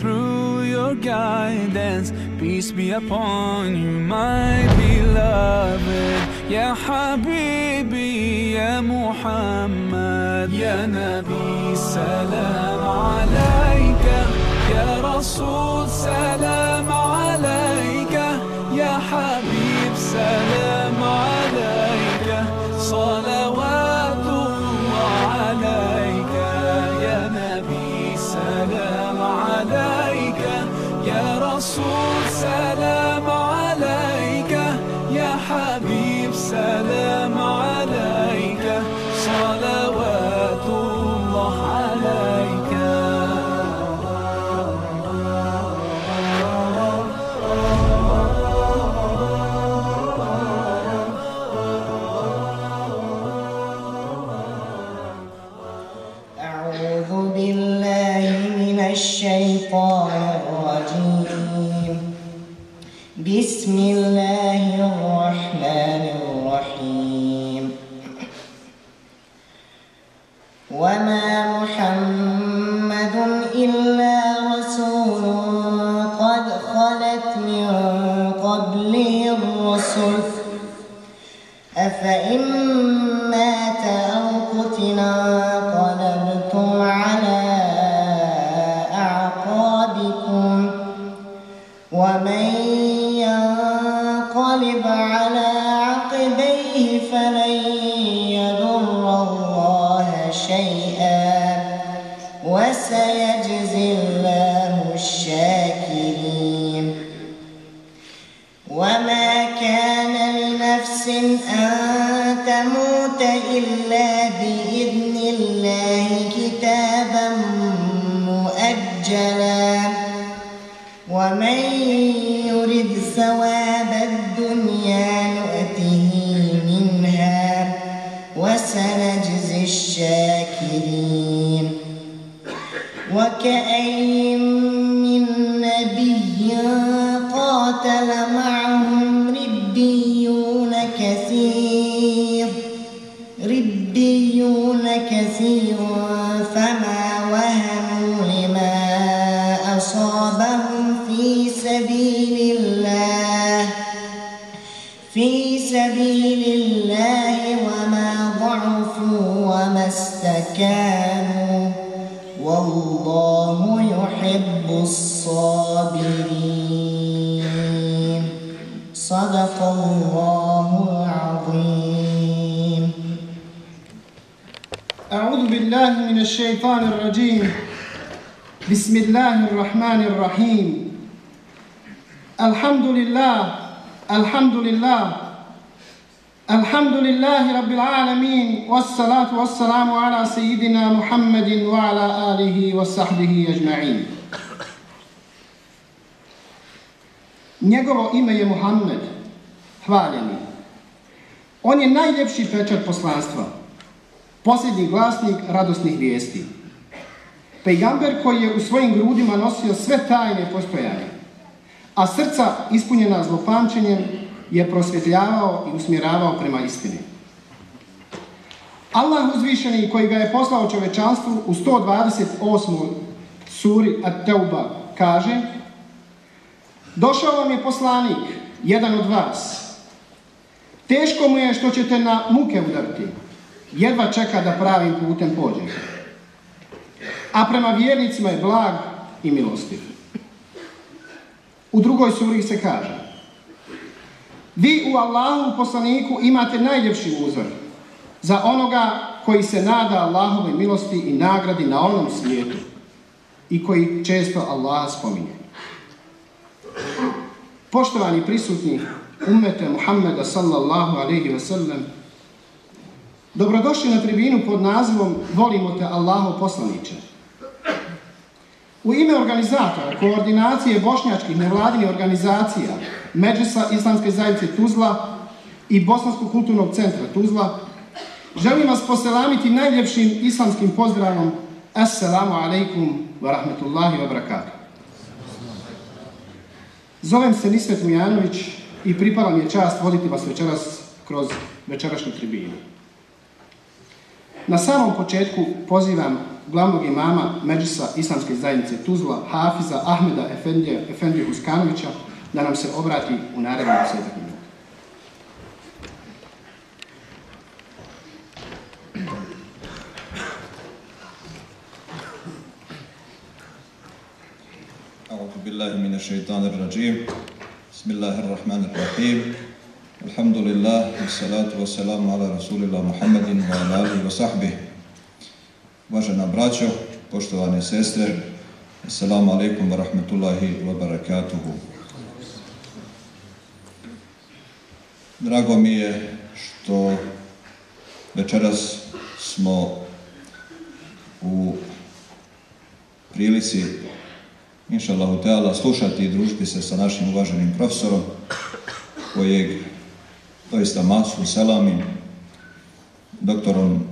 through your guidance. Peace be upon you, my beloved. يا حبيبي يا محمد يا نبي سلام عليك يا رسول سلام عليك يا حبيب سلام عليك صلوات 所。Yeah. رب العالمين والصلاة والسلام على سيدنا محمد وعلى آله وصحبه أجمعين Njegovo ime je Muhammed, hvaljeni. On je najljepši pečat poslanstva, posljednji glasnik radosnih vijesti. Pejgamber koji je u svojim grudima nosio sve tajne postojanja, a srca ispunjena zlopamćenjem je prosvjetljavao i usmjeravao prema istini. Allah uzvišeni koji ga je poslao čovečanstvu u 128. suri At-Teuba kaže Došao vam je poslanik, jedan od vas. Teško mu je što ćete na muke udariti. Jedva čeka da pravim putem pođe. A prema vjernicima je blag i milostiv. U drugoj suri se kaže Vi u Allahu poslaniku imate najljepši uzor za onoga koji se nada Allahove milosti i nagradi na onom svijetu i koji često Allah spominje. Poštovani prisutni umete Muhammeda sallallahu alaihi ve sellem, dobrodošli na tribinu pod nazivom Volimo te Allaho poslaniče. U ime organizatora, koordinacije bošnjačkih nevladinih organizacija Međusa Islamske zajednice Tuzla i Bosanskog kulturnog centra Tuzla, želim vas poselamiti najljepšim islamskim pozdravom Assalamu alaikum wa rahmetullahi wa barakatuh. Zovem se Nisvet Mujanović i pripala mi je čast voditi vas večeras kroz večerašnju tribinu. Na samom početku pozivam glavnog imama Međusa Islamske zajednice Tuzla, Hafiza Ahmeda Efendija, Efendije Huskanovića, da nam se obrati u narednom sjetak الشيطان الرجيم بسم الله الرحمن الرحيم الحمد لله والصلاة والسلام على رسول الله محمد وعلى آله وصحبه Uvažena braćo, poštovane sestre, Assalamu alaikum wa rahmatullahi wa barakatuhu. Drago mi je što večeras smo u prilici inša Allahu Teala, slušati i družiti se sa našim uvaženim profesorom, kojeg doista masu selamim, doktorom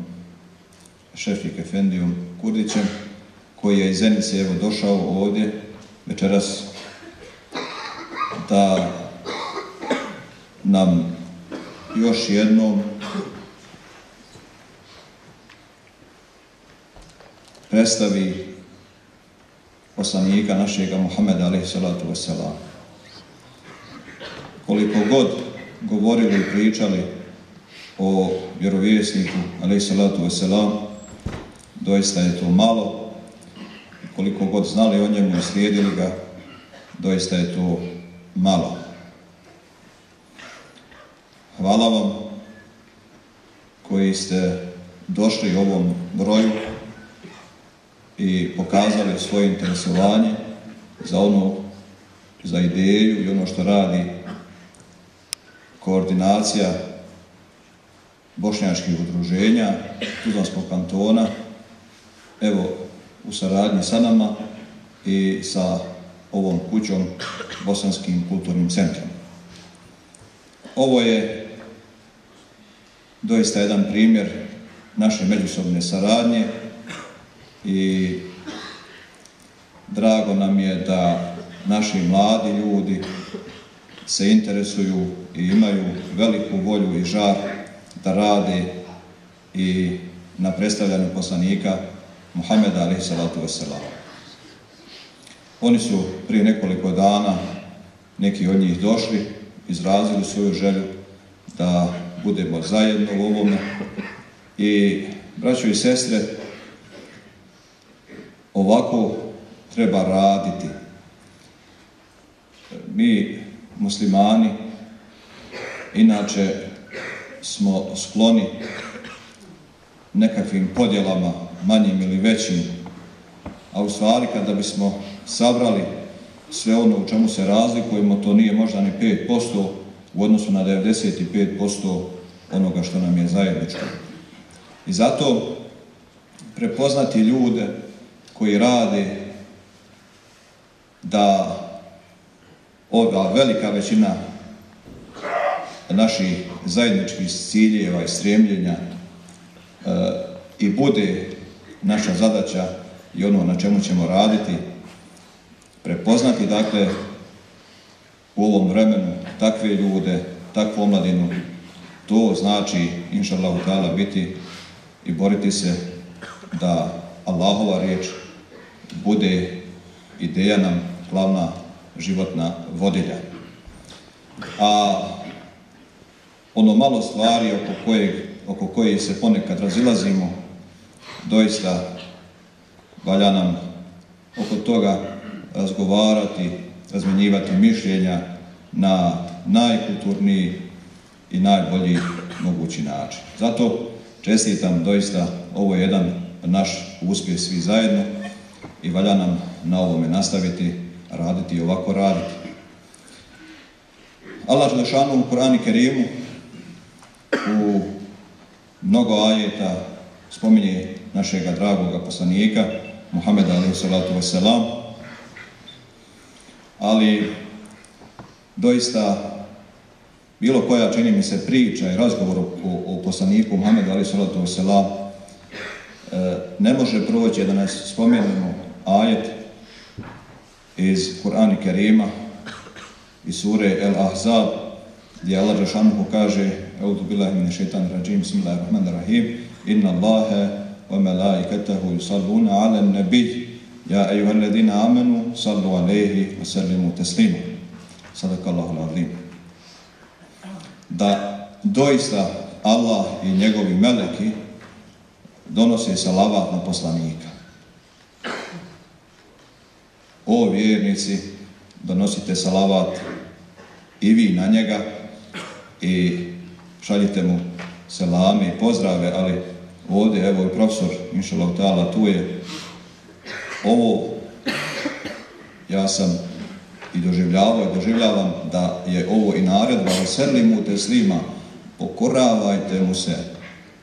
Šefik Efendijom Kurdićem, koji je iz Zenice evo došao ovdje večeras da nam još jednom predstavi poslanika našega Muhammeda alaihi salatu wasalam. Koliko god govorili i pričali o vjerovjesniku alaihi salatu wasalam, doista je to malo. Koliko god znali o njemu i slijedili ga, doista je to malo. Hvala vam koji ste došli u ovom broju i pokazali svoje interesovanje za ono, za ideju i ono što radi koordinacija bošnjačkih udruženja Tuzlanskog kantona, evo, u saradnji sa nama i sa ovom kućom Bosanskim kulturnim centrom. Ovo je doista jedan primjer naše međusobne saradnje i drago nam je da naši mladi ljudi se interesuju i imaju veliku volju i žar da rade i na predstavljanju poslanika Muhammeda alaihi salatu wasalam. Oni su prije nekoliko dana neki od njih došli, izrazili svoju želju da budemo zajedno u ovome i braćo i sestre, ovako treba raditi. Mi, muslimani, inače smo skloni nekakvim podjelama, manjim ili većim, a u stvari kada bismo sabrali sve ono u čemu se razlikujemo, to nije možda ni 5% u odnosu na 95% onoga što nam je zajedničko. I zato prepoznati ljude koji rade da ova velika većina naših zajedničkih ciljeva i stremljenja e, i bude naša zadaća i ono na čemu ćemo raditi, prepoznati dakle u ovom vremenu takve ljude, takvu omladinu, to znači, inša Allah, biti i boriti se da Allahova riječ bude ideja nam glavna životna vodilja. A ono malo stvari oko kojeg oko koje se ponekad razilazimo, doista valja nam oko toga razgovarati, razmenjivati mišljenja na najkulturniji i najbolji mogući način. Zato čestitam doista ovo je jedan naš uspjeh svi zajedno i valja nam na ovome nastaviti, raditi i ovako raditi. Allah Želešanu u Korani Kerimu u mnogo ajeta spominje našega dragoga poslanika Muhammeda alaihi salatu wasalam ali doista bilo koja čini mi se priča i razgovor o, o poslaniku Muhammedu alaihi salatu wasalam e, ne može proći da nas spomenemo ajet iz Kur'ana Kerima i sure El Ahzab gdje Allah Žešanuhu kaže Eudu billahi mine šeitan rajim Bismillahirrahmanirrahim Inna Allahe wa melaikatahu yusalluna ala nabi Ja ejuha ladina amanu sallu alaihi wa sallimu teslimu Sadakallahu al-azim da doista Allah i njegovi meleki donose salavat na poslanika. O vjernici, donosite salavat i vi na njega i šaljite mu selame i pozdrave, ali ovdje, evo i profesor Inšalav Tala, tu je ovo, ja sam i doživljavao i doživljavam da je ovo i naredba osrli mu te slima, pokoravajte mu se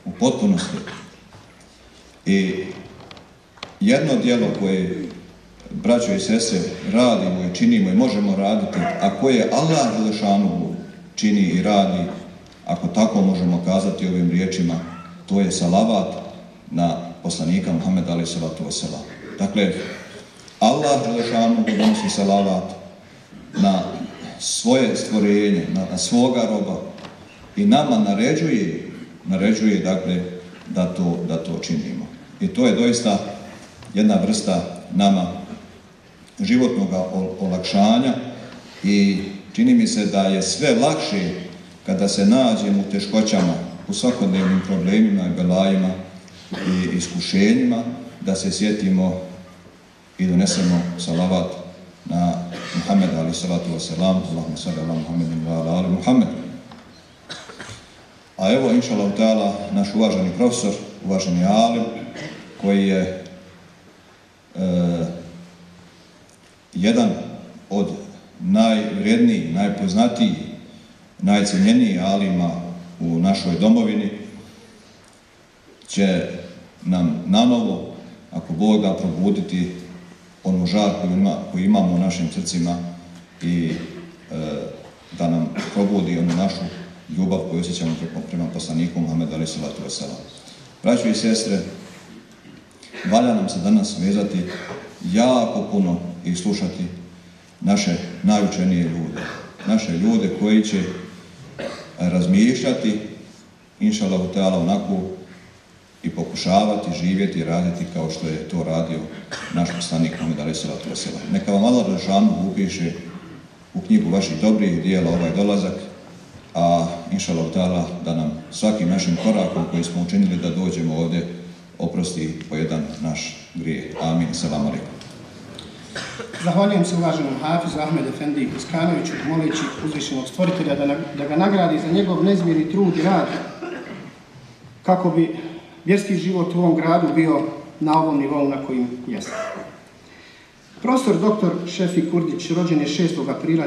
u potpunosti. I jedno dijelo koje braćo i sese radimo i činimo i možemo raditi, a koje Allah Želešanu čini i radi, ako tako možemo kazati ovim riječima, to je salavat na poslanika Muhammed Ali Salatu Vesela. Dakle, Allah Želešanu donosi salavat na svoje stvorenje, na, na svoga roba i nama naređuje, naređuje dakle da to, da to činimo. I to je doista jedna vrsta nama životnog olakšanja i čini mi se da je sve lakše kada se nađemo u teškoćama, u svakodnevnim problemima i belajima i iskušenjima, da se sjetimo i donesemo salavat na Muhammed ali salatu wasalam, Allahumma salli ala Muhammedin wa ala ali Muhammed. A evo, inša Allah, ta'ala, naš uvaženi profesor, uvaženi alim, koji je e, jedan od najvrednijih, najpoznatijih, najcenjenijih alima u našoj domovini, će nam na novo, ako Bog da, probuditi onu žar koju, ima, koju imamo u našim srcima i e, da nam probudi onu našu ljubav koju osjećamo prema poslaniku Muhammed Ali Salatu Vesela. Braćo i sestre, valja nam se danas vezati jako puno i slušati naše najučenije ljude. Naše ljude koji će razmišljati, inša Allah, onako i pokušavati živjeti i raditi kao što je to radio naš poslanik Mohamed Ali Salatu Vesela. Neka vam Allah Ražanu upiše u knjigu vaših dobrih dijela ovaj dolazak, a inša Allah da nam svakim našim korakom koji smo učinili da dođemo ovdje oprosti po jedan naš grije. Amin. Salam alaikum. Zahvaljujem se uvaženom Hafizu Ahmed Efendi Iskanoviću, moleći uzvišenog stvoritelja da, da ga nagradi za njegov nezmjeri trud i rad kako bi vjerski život u ovom gradu bio na ovom nivou na kojim jeste. Profesor dr. Šefi Kurdić rođen je 6. aprila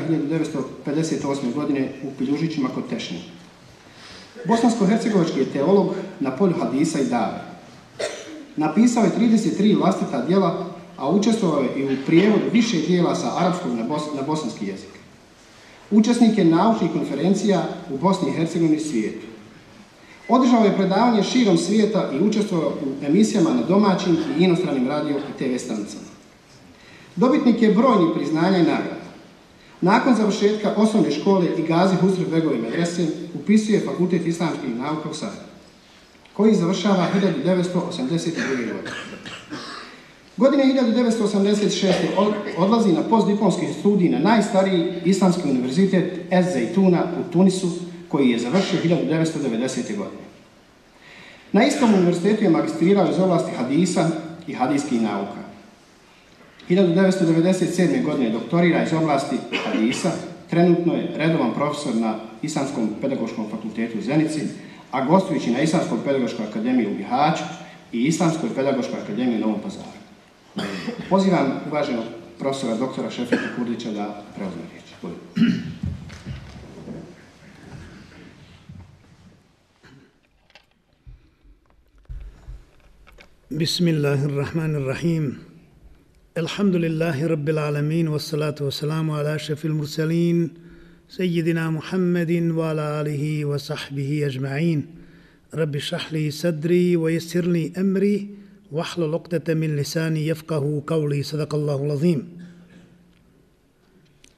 1958. godine u Piljužićima kod Tešnje. Bosansko-hercegovački je teolog na polju hadisa i dave. Napisao je 33 vlastita dijela, a učestvovao je i u prijevodu više dijela sa arapskog na, bos na bosanski jezik. Učesnik je naučnih konferencija u Bosni i Hercegovini svijetu. Održao je predavanje širom svijeta i učestvovao u emisijama na domaćim i inostranim radio i TV stanicama. Dobitnik je brojni priznanja i nagrada. Nakon završetka osnovne škole i Gazi Husre Begove medrese upisuje Fakultet islamskih nauka u Sarajevo, koji završava 1982. godine. Godine 1986. odlazi na postdiplomski studij na najstariji islamski univerzitet Ez Zaytuna u Tunisu, koji je završio 1990. godine. Na istom univerzitetu je magistrirao iz oblasti hadisa i hadijskih nauka. 1997. godine doktorira iz oblasti hadisa, trenutno je redovan profesor na Islamskom pedagoškom fakultetu u Zenici, a gostujući na Islamskoj pedagoškoj akademiji u Bihaću i Islamskoj pedagoškoj akademiji u Novom Pazaru. Pozivam uvaženog profesora doktora Šefeta Kurdića da preuzme riječ. Bismillahirrahmanirrahim. Alhamdulillahi rabbil alamin, wassalatu wassalamu ala šefil mursalin, wassalamu ala šefil mursalin, والسلام على أشرف المرسلين سيدنا محمد وعلى آله وصحبه أجمعين رب اشرح لي صدري ويسر لي أمري واحلل عقدة من لساني يفقه قولي صدق الله العظيم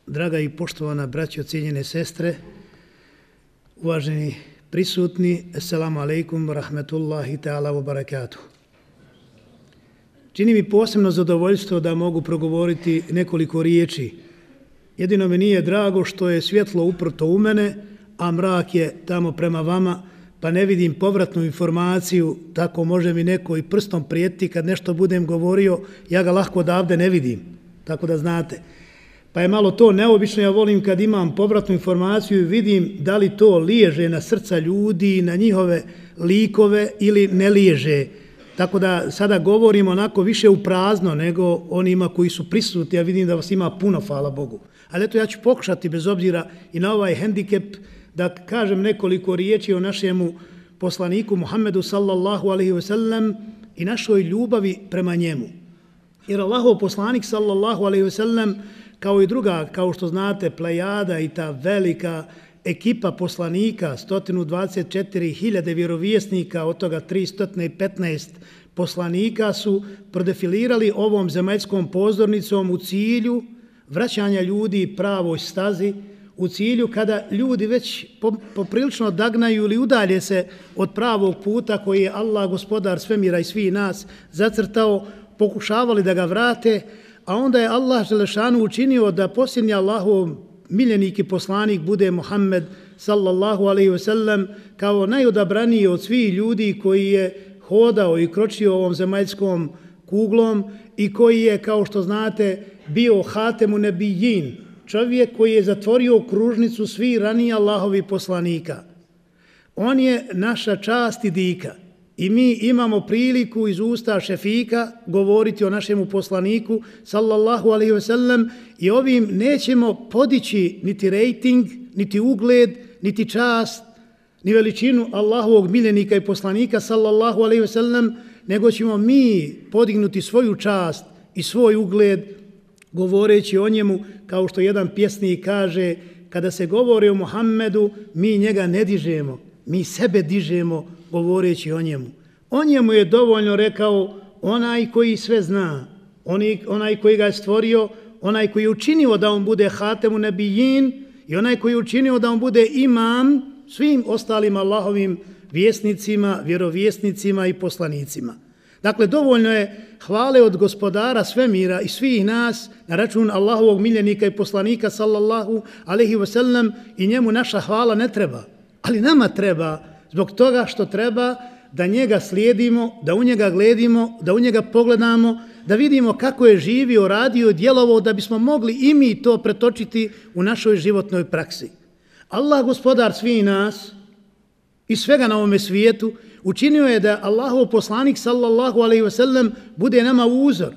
Draga i poštovana braćo, cijenjene sestre, uvaženi prisutni, assalamu alaikum wa rahmetullahi ta'ala wa barakatuh. Čini mi posebno zadovoljstvo da mogu progovoriti nekoliko riječi. Jedino mi nije drago što je svjetlo uprto u mene, a mrak je tamo prema vama, pa ne vidim povratnu informaciju, tako može mi neko i prstom prijeti kad nešto budem govorio, ja ga lahko odavde ne vidim, tako da znate. Pa je malo to neobično, ja volim kad imam povratnu informaciju i vidim da li to liježe na srca ljudi, na njihove likove ili ne liježe. Tako da sada govorim onako više u prazno nego onima koji su prisutni, ja vidim da vas ima puno, hvala Bogu. Ali eto ja ću pokušati bez obzira i na ovaj hendikep da kažem nekoliko riječi o našemu poslaniku Muhammedu sallallahu alaihi ve sellem i našoj ljubavi prema njemu. Jer Allahov poslanik sallallahu alaihi ve sellem kao i druga, kao što znate, plejada i ta velika ekipa poslanika, 124.000 vjerovjesnika, od toga 315 poslanika su prodefilirali ovom zemaljskom pozornicom u cilju vraćanja ljudi pravoj stazi, u cilju kada ljudi već poprilično dagnaju ili udalje se od pravog puta koji je Allah, gospodar svemira i svi nas, zacrtao, pokušavali da ga vrate, a onda je Allah Želešanu učinio da posljednji Allahov miljenik i poslanik bude Muhammed sallallahu alaihi ve sellem kao najodabraniji od svih ljudi koji je hodao i kročio ovom zemaljskom kuglom i koji je, kao što znate, bio hatemu nebijin, čovjek koji je zatvorio kružnicu svi ranije Allahovi poslanika. On je naša čast i dika. I mi imamo priliku iz usta šefika govoriti o našemu poslaniku, sallallahu alaihi ve sellem, i ovim nećemo podići niti rejting, niti ugled, niti čast, ni veličinu Allahovog miljenika i poslanika, sallallahu alaihi ve sellem, nego ćemo mi podignuti svoju čast i svoj ugled govoreći o njemu, kao što jedan pjesnik kaže, kada se govori o Muhammedu, mi njega ne dižemo, mi sebe dižemo, govoreći o njemu. O njemu je dovoljno rekao onaj koji sve zna, onaj, onaj koji ga je stvorio, onaj koji je učinio da on bude hatemu nebijin i onaj koji je učinio da on bude imam svim ostalim Allahovim vjesnicima, vjerovjesnicima i poslanicima. Dakle, dovoljno je hvale od gospodara svemira i svih nas na račun Allahovog miljenika i poslanika sallallahu alaihi wasallam i njemu naša hvala ne treba. Ali nama treba zbog toga što treba da njega slijedimo, da u njega gledimo, da u njega pogledamo, da vidimo kako je živio, radio, djelovao, da bismo mogli i mi to pretočiti u našoj životnoj praksi. Allah, gospodar svi nas i svega na ovome svijetu, učinio je da Allahov poslanik, sallallahu alaihi ve sellem, bude nama uzor.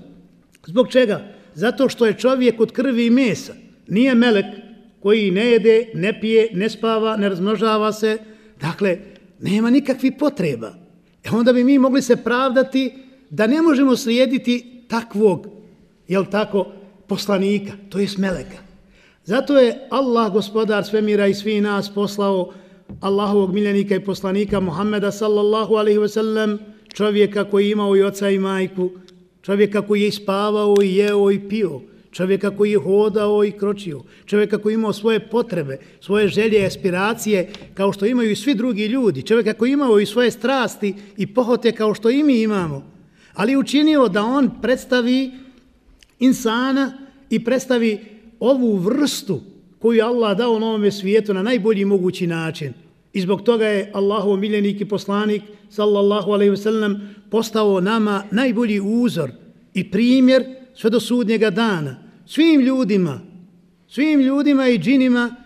Zbog čega? Zato što je čovjek od krvi i mesa. Nije melek koji ne jede, ne pije, ne spava, ne razmnožava se. Dakle, nema nikakvi potreba. E onda bi mi mogli se pravdati da ne možemo slijediti takvog, jel tako, poslanika, to je meleka. Zato je Allah, gospodar svemira i svi nas poslao Allahovog miljenika i poslanika Muhammeda sallallahu alaihi ve sellem, čovjeka koji imao i oca i majku, čovjeka koji je ispavao i jeo i pio, čovjeka koji je hodao i kročio, čovjeka koji imao svoje potrebe, svoje želje i aspiracije kao što imaju i svi drugi ljudi, čovjeka koji imao i svoje strasti i pohote kao što i mi imamo, ali učinio da on predstavi insana i predstavi ovu vrstu koju Allah dao na ovome svijetu na najbolji mogući način. I zbog toga je Allahov miljenik i poslanik, sallallahu alaihi wasallam, postao nama najbolji uzor i primjer sve do sudnjega dana, svim ljudima, svim ljudima i džinima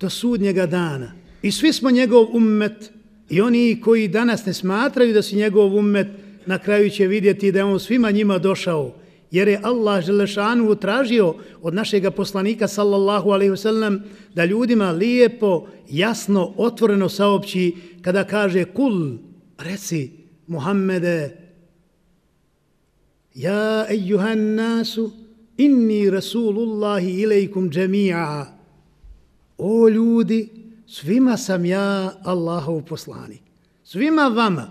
do sudnjega dana. I svi smo njegov ummet i oni koji danas ne smatraju da si njegov ummet, na kraju će vidjeti da je on svima njima došao, jer je Allah Želešanu tražio od našega poslanika sallallahu alaihi wasallam da ljudima lijepo, jasno, otvoreno saopći kada kaže kul, reci Muhammede, Ja ejuhan nasu inni rasulullahi ilaikum džemi'a. o ljudi, svima sam ja Allahov poslanik. Svima vama,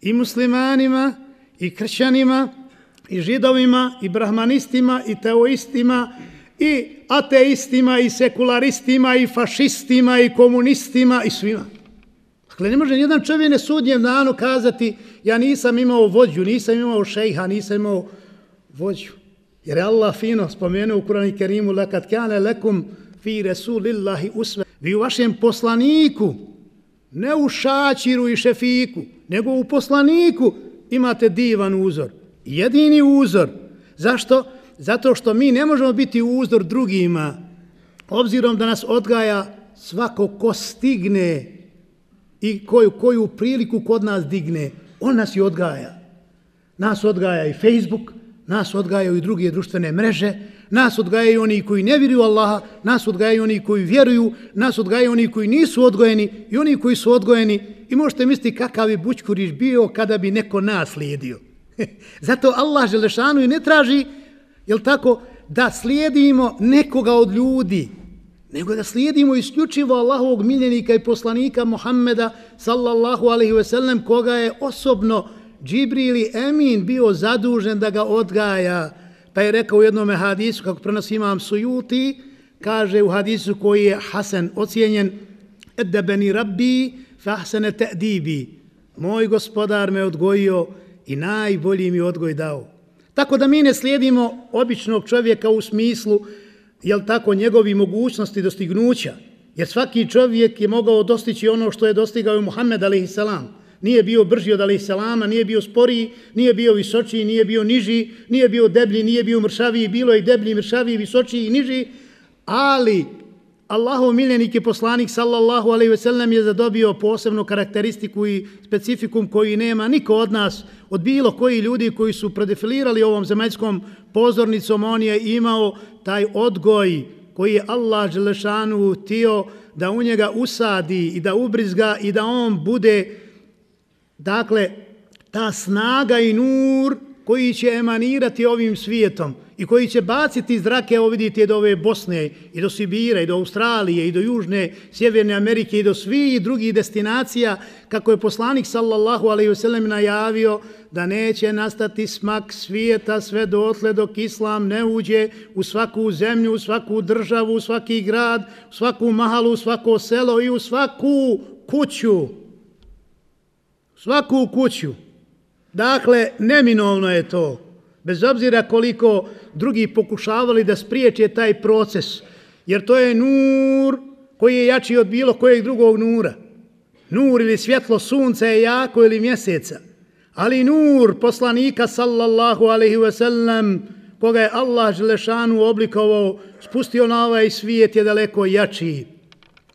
i muslimanima, i kršćanima, i židovima, i brahmanistima, i teoistima, i ateistima, i sekularistima, i fašistima, i komunistima, i svima. Dakle, ne može nijedan čovjek ne sudnjem danu kazati ja nisam imao vođu, nisam imao šejha, nisam imao vođu. Jer je Allah fino spomenuo u Kurani Kerimu lekad kane lekum fi resulillahi usve. Vi u vašem poslaniku, ne u šačiru i šefiku, nego u poslaniku imate divan uzor. Jedini uzor. Zašto? Zato što mi ne možemo biti uzor drugima, obzirom da nas odgaja svako ko stigne i koju, koju priliku kod nas digne, on nas i odgaja. Nas odgaja i Facebook, nas odgajaju i druge društvene mreže, nas odgajaju oni koji ne vjeruju Allaha, nas odgajaju oni koji vjeruju, nas odgajaju oni koji nisu odgojeni i oni koji su odgojeni. I možete misliti kakav bi Bućkuriš bio kada bi neko nas slijedio. Zato Allah Želešanu i ne traži, jel tako, da slijedimo nekoga od ljudi, nego da slijedimo isključivo Allahovog miljenika i poslanika Muhammeda sallallahu alaihi ve sellem koga je osobno Džibrili Emin bio zadužen da ga odgaja. Pa je rekao u jednom hadisu, kako prenosi imam sujuti, kaže u hadisu koji je Hasan ocijenjen, Edebeni rabbi fahsene te'dibi. Moj gospodar me odgojio i najbolji mi odgoj dao. Tako da mi ne slijedimo običnog čovjeka u smislu jel tako, njegovi mogućnosti dostignuća, jer svaki čovjek je mogao dostići ono što je dostigao i Muhammed a.s. Nije bio brži od a.s. nije bio sporiji, nije bio visočiji, nije bio niži, nije bio deblji, nije bio mršaviji, bilo je deblji, mršaviji, visočiji i niži, ali Allahov miljenik i poslanik sallallahu alejhi ve sellem je zadobio posebnu karakteristiku i specifikum koji nema niko od nas, od bilo koji ljudi koji su predefilirali ovom zemaljskom pozornicom, on je imao taj odgoj koji je Allah Želešanu tio da u njega usadi i da ubrizga i da on bude, dakle, ta snaga i nur koji će emanirati ovim svijetom i koji će baciti zrake, evo vidite, do ove Bosne i do Sibira i do Australije i do Južne, Sjeverne Amerike i do svih drugih destinacija, kako je poslanik sallallahu alaihi wasallam najavio da neće nastati smak svijeta sve dotle dok islam ne uđe u svaku zemlju, u svaku državu, u svaki grad, u svaku mahalu, u svako selo i u svaku kuću. Svaku kuću. Dakle, neminovno je to. Bez obzira koliko drugi pokušavali da spriječe taj proces. Jer to je nur koji je jači od bilo kojeg drugog nura. Nur ili svjetlo sunca je jako ili mjeseca. Ali nur poslanika sallallahu alaihi ve sellem koga je Allah želešanu oblikovao, spustio na ovaj svijet je daleko jači,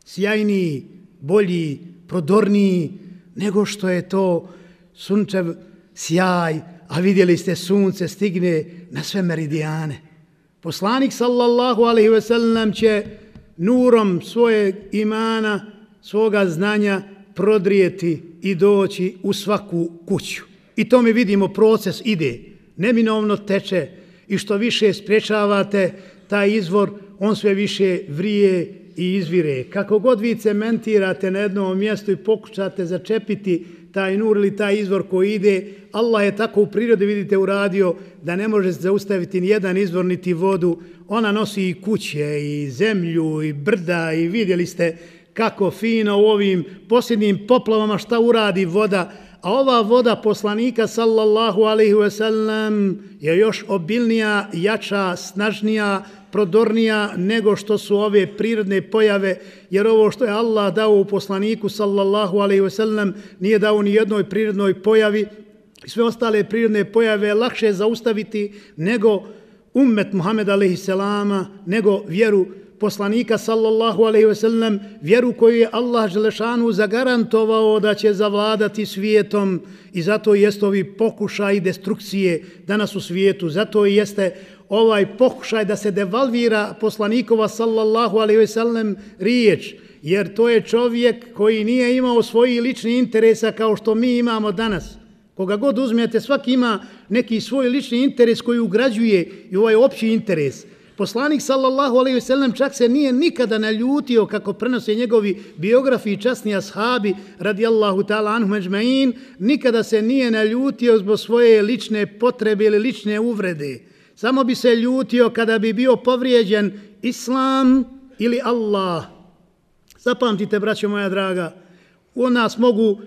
sjajniji, bolji, prodorniji nego što je to sunčev sjaj, a vidjeli ste sunce stigne na sve meridijane. Poslanik sallallahu alaihi ve sellem će nurom svoje imana, svoga znanja prodrijeti i doći u svaku kuću. I to mi vidimo, proces ide, neminovno teče i što više spriječavate taj izvor, on sve više vrije i izvire. Kako god vi cementirate na jednom mjestu i pokušate začepiti taj nur ili taj izvor koji ide, Allah je tako u prirodi, vidite, uradio da ne može zaustaviti ni jedan izvor niti vodu. Ona nosi i kuće, i zemlju, i brda, i vidjeli ste kako fino u ovim posljednjim poplavama šta uradi voda, a ova voda poslanika sallallahu alaihi ve sellem je još obilnija, jača, snažnija, prodornija nego što su ove prirodne pojave, jer ovo što je Allah dao u poslaniku sallallahu alaihi ve sellem nije dao ni jednoj prirodnoj pojavi, sve ostale prirodne pojave je lakše zaustaviti nego ummet Muhammed alaihi selama, nego vjeru poslanika sallallahu alaihi ve sellem, vjeru koju je Allah Želešanu zagarantovao da će zavladati svijetom i zato jeste ovi pokušaj destrukcije danas u svijetu, zato jeste ovaj pokušaj da se devalvira poslanikova sallallahu alaihi ve sellem riječ, jer to je čovjek koji nije imao svoji lični interesa kao što mi imamo danas. Koga god uzmijete, svaki ima neki svoj lični interes koji ugrađuje i ovaj opći interes – Poslanik sallallahu alejhi ve sellem čak se nije nikada naljutio kako prenose njegovi biografi i časni ashabi radijallahu ta'ala anhum ejma'in, nikada se nije naljutio zbog svoje lične potrebe ili lične uvrede. Samo bi se ljutio kada bi bio povrijeđen islam ili Allah. Zapamtite, braćo moja draga, u nas mogu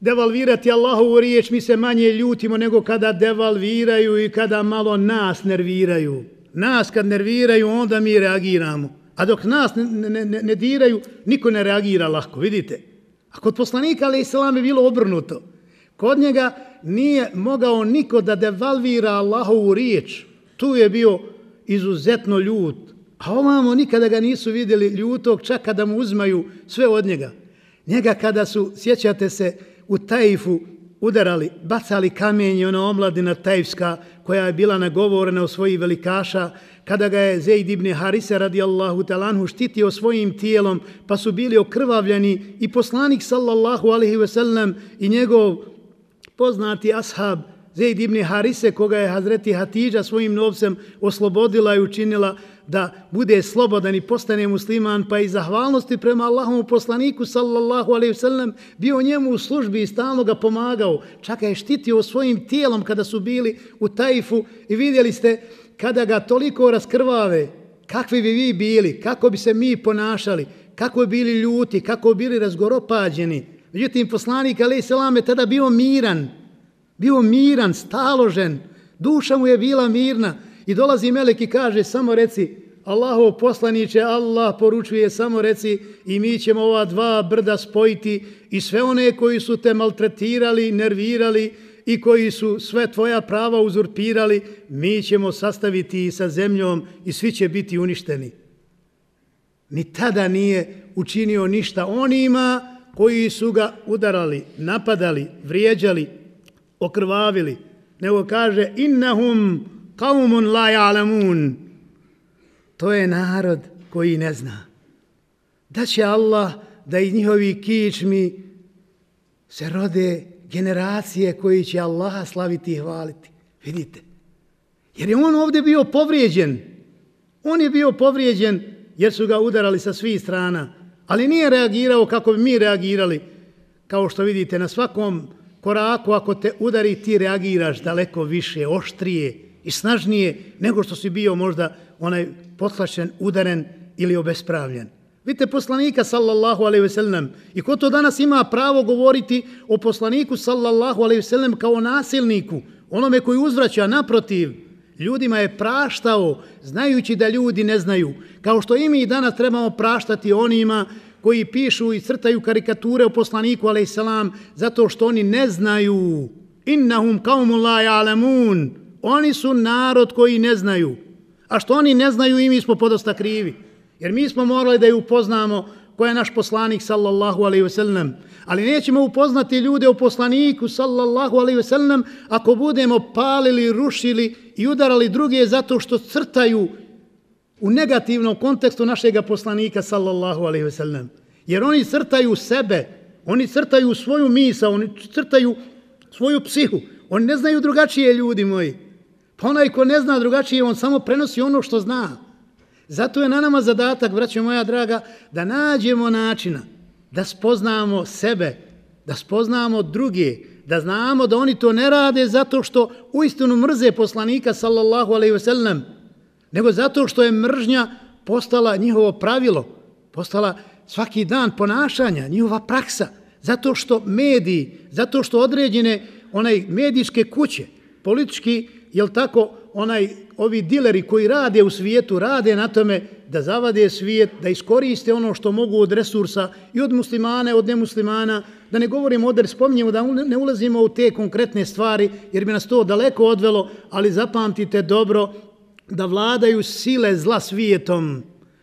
devalvirati Allahovu riječ, mi se manje ljutimo nego kada devalviraju i kada malo nas nerviraju. Nas kad nerviraju, onda mi reagiramo. A dok nas ne, ne, ne, ne diraju, niko ne reagira lahko, vidite. A kod poslanika, ali islam je bilo obrnuto. Kod njega nije mogao niko da devalvira Allahovu riječ. Tu je bio izuzetno ljut. A ovamo nikada ga nisu vidjeli ljutog, čak kada mu uzmaju sve od njega. Njega kada su, sjećate se, u Taifu udarali, bacali kamenje, ona omladina Tajfska, koja je bila nagovorena u svojih velikaša, kada ga je Zeid ibn Harise radijallahu talanhu štitio svojim tijelom, pa su bili okrvavljeni i poslanik sallallahu alaihi ve sellem i njegov poznati ashab Zaid ibn Harise, koga je Hazreti Hatidža svojim novcem oslobodila i učinila da bude slobodan i postane musliman, pa i zahvalnosti prema Allahomu poslaniku, sallallahu alaihi sallam, bio njemu u službi i stalno ga pomagao. Čak je štitio svojim tijelom kada su bili u Tajfu i vidjeli ste kada ga toliko raskrvave, kakvi bi vi bili, kako bi se mi ponašali, kako bi bili ljuti, kako bi bili razgoropađeni. Međutim, poslanik, alaihi sallam, je tada bio miran, bio miran, staložen, duša mu je bila mirna i dolazi melek i kaže samo reci Allahov poslaniće, Allah poručuje samo reci i mi ćemo ova dva brda spojiti i sve one koji su te maltretirali, nervirali i koji su sve tvoja prava uzurpirali, mi ćemo sastaviti i sa zemljom i svi će biti uništeni. Ni tada nije učinio ništa onima koji su ga udarali, napadali, vrijeđali, okrvavili, nego kaže innahum qaumun la ya'lamun. To je narod koji ne zna. Da će Allah da iz njihovi kičmi se rode generacije koji će Allaha slaviti i hvaliti. Vidite. Jer je on ovdje bio povrijeđen. On je bio povrijeđen jer su ga udarali sa svih strana. Ali nije reagirao kako bi mi reagirali. Kao što vidite na svakom koraku ako te udari ti reagiraš daleko više, oštrije i snažnije nego što si bio možda onaj potlačen, udaren ili obespravljen. Vidite poslanika sallallahu alaihi sellem i ko to danas ima pravo govoriti o poslaniku sallallahu alaihi sellem kao nasilniku, onome koji uzvraća naprotiv, ljudima je praštao znajući da ljudi ne znaju. Kao što i mi danas trebamo praštati onima koji pišu i crtaju karikature o poslaniku, ale selam, zato što oni ne znaju. Innahum kaumu la ja'lamun. Oni su narod koji ne znaju. A što oni ne znaju i mi smo podosta krivi. Jer mi smo morali da ju upoznamo ko je naš poslanik sallallahu alaihi wasallam. Ali nećemo upoznati ljude o poslaniku sallallahu alaihi wasallam ako budemo palili, rušili i udarali druge zato što crtaju u negativnom kontekstu našeg poslanika sallallahu alejhi ve sellem. Jer oni crtaju sebe, oni crtaju svoju misa, oni crtaju svoju psihu. Oni ne znaju drugačije ljudi moji. Pa onaj ko ne zna drugačije, on samo prenosi ono što zna. Zato je na nama zadatak, braćo moja draga, da nađemo načina da spoznamo sebe, da spoznamo druge, da znamo da oni to ne rade zato što uistinu mrze poslanika sallallahu alejhi ve sellem, nego zato što je mržnja postala njihovo pravilo, postala svaki dan ponašanja, njihova praksa, zato što mediji, zato što određene onaj medijske kuće, politički, jel tako, onaj, ovi dileri koji rade u svijetu, rade na tome da zavade svijet, da iskoriste ono što mogu od resursa i od muslimana, od nemuslimana, da ne govorimo od spominjemo, da ne ulazimo u te konkretne stvari, jer bi nas to daleko odvelo, ali zapamtite dobro, da vladaju sile zla svijetom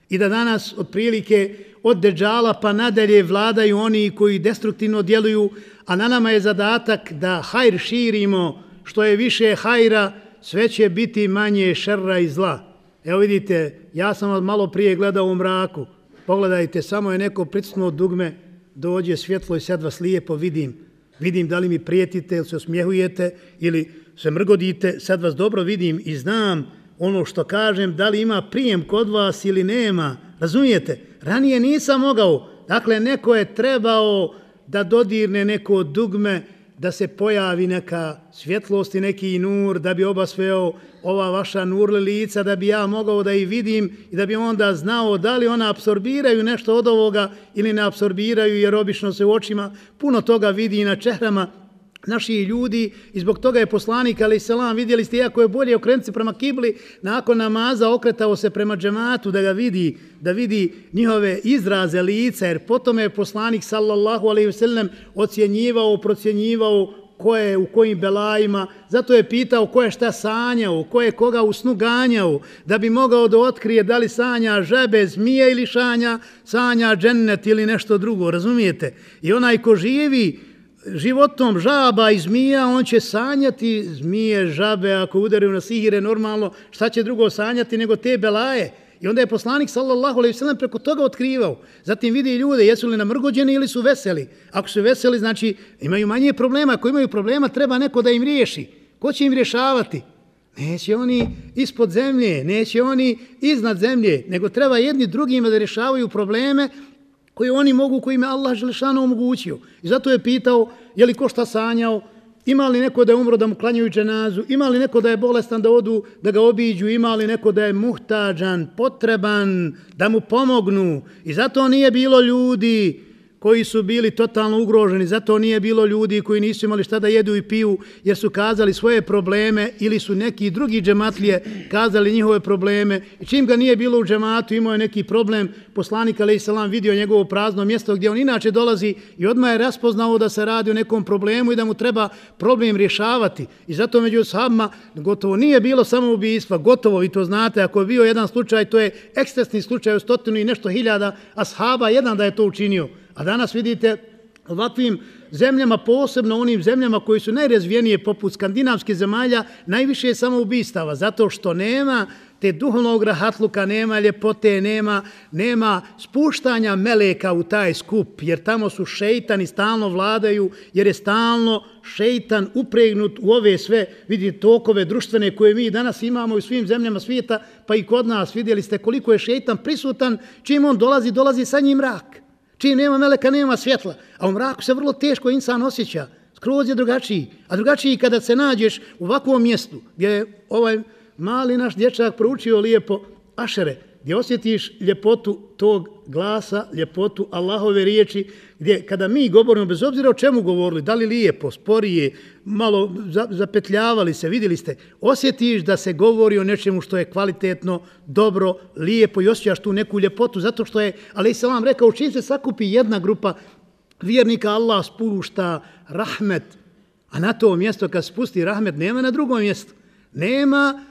i da danas otprilike od deđala pa nadalje vladaju oni koji destruktivno djeluju, a na nama je zadatak da hajr širimo, što je više hajra, sve će biti manje šerra i zla. Evo vidite, ja sam vas malo prije gledao u mraku. Pogledajte, samo je neko pricnuo dugme, dođe svjetlo i sad vas lijepo vidim. Vidim da li mi prijetite ili se osmjehujete ili se mrgodite, sad vas dobro vidim i znam ono što kažem, da li ima prijem kod vas ili nema. Razumijete? Ranije nisam mogao. Dakle, neko je trebao da dodirne neko dugme, da se pojavi neka svjetlost i neki nur, da bi obasveo ova vaša nurli lica, da bi ja mogao da i vidim i da bi onda znao da li ona absorbiraju nešto od ovoga ili ne absorbiraju, jer obično se u očima puno toga vidi i na čehrama naši ljudi i zbog toga je poslanik, ali selam, vidjeli ste, jako je bolje okrenuti prema kibli, nakon namaza okretao se prema džematu da ga vidi, da vidi njihove izraze lica, jer potom je poslanik, sallallahu alaihi sellem ocjenjivao, procjenjivao ko je u kojim belajima, zato je pitao ko je šta sanjao, ko je koga u snu ganjao, da bi mogao da otkrije da li sanja žebe, zmije ili šanja, sanja džennet ili nešto drugo, razumijete? I onaj ko živi, životom žaba i zmija, on će sanjati zmije, žabe, ako udaraju na sihire normalno, šta će drugo sanjati nego te belaje? I onda je poslanik sallallahu alejhi ve sellem preko toga otkrivao. Zatim vidi ljude jesu li namrgođeni ili su veseli. Ako su veseli, znači imaju manje problema. Ako imaju problema, treba neko da im riješi. Ko će im rješavati? Neće oni ispod zemlje, neće oni iznad zemlje, nego treba jedni drugima da rješavaju probleme koje oni mogu, kojim je Allah Želešanu omogućio. I zato je pitao, je li ko šta sanjao, ima li neko da je umro da mu klanjaju dženazu, ima li neko da je bolestan da odu da ga obiđu, ima li neko da je muhtađan, potreban, da mu pomognu. I zato nije bilo ljudi, koji su bili totalno ugroženi, zato nije bilo ljudi koji nisu imali šta da jedu i piju, jer su kazali svoje probleme ili su neki drugi džematlije kazali njihove probleme. I čim ga nije bilo u džematu, imao je neki problem, poslanik Ali salam vidio njegovo prazno mjesto gdje on inače dolazi i odmah je raspoznao da se radi o nekom problemu i da mu treba problem rješavati. I zato među sahabima gotovo nije bilo samo ubijstva, gotovo, vi to znate, ako je bio jedan slučaj, to je ekstresni slučaj u stotinu i nešto hiljada ashaba, jedan da je to učinio. A danas vidite ovakvim zemljama, posebno onim zemljama koji su najrazvijenije poput skandinavske zemalja, najviše je samo ubistava, zato što nema te duhovnog rahatluka, nema ljepote, nema, nema spuštanja meleka u taj skup, jer tamo su šeitani stalno vladaju, jer je stalno šeitan upregnut u ove sve, vidite, tokove društvene koje mi danas imamo u svim zemljama svijeta, pa i kod nas vidjeli ste koliko je šeitan prisutan, čim on dolazi, dolazi sa njim rak. Čim nema meleka, nema svjetla. A u mraku se vrlo teško insan osjeća. Skroz je drugačiji. A drugačiji kada se nađeš u ovakvom mjestu gdje je ovaj mali naš dječak proučio lijepo ašere, gdje osjetiš ljepotu tog glasa, ljepotu Allahove riječi, gdje kada mi govorimo, bez obzira o čemu govorili, da li lijepo, sporije, malo zapetljavali se, vidjeli ste, osjetiš da se govori o nečemu što je kvalitetno, dobro, lijepo i osjećaš tu neku ljepotu, zato što je, ali se vam rekao, čim se sakupi jedna grupa vjernika, Allah spušta rahmet, a na to mjesto kad spusti rahmet, nema na drugom mjestu. Nema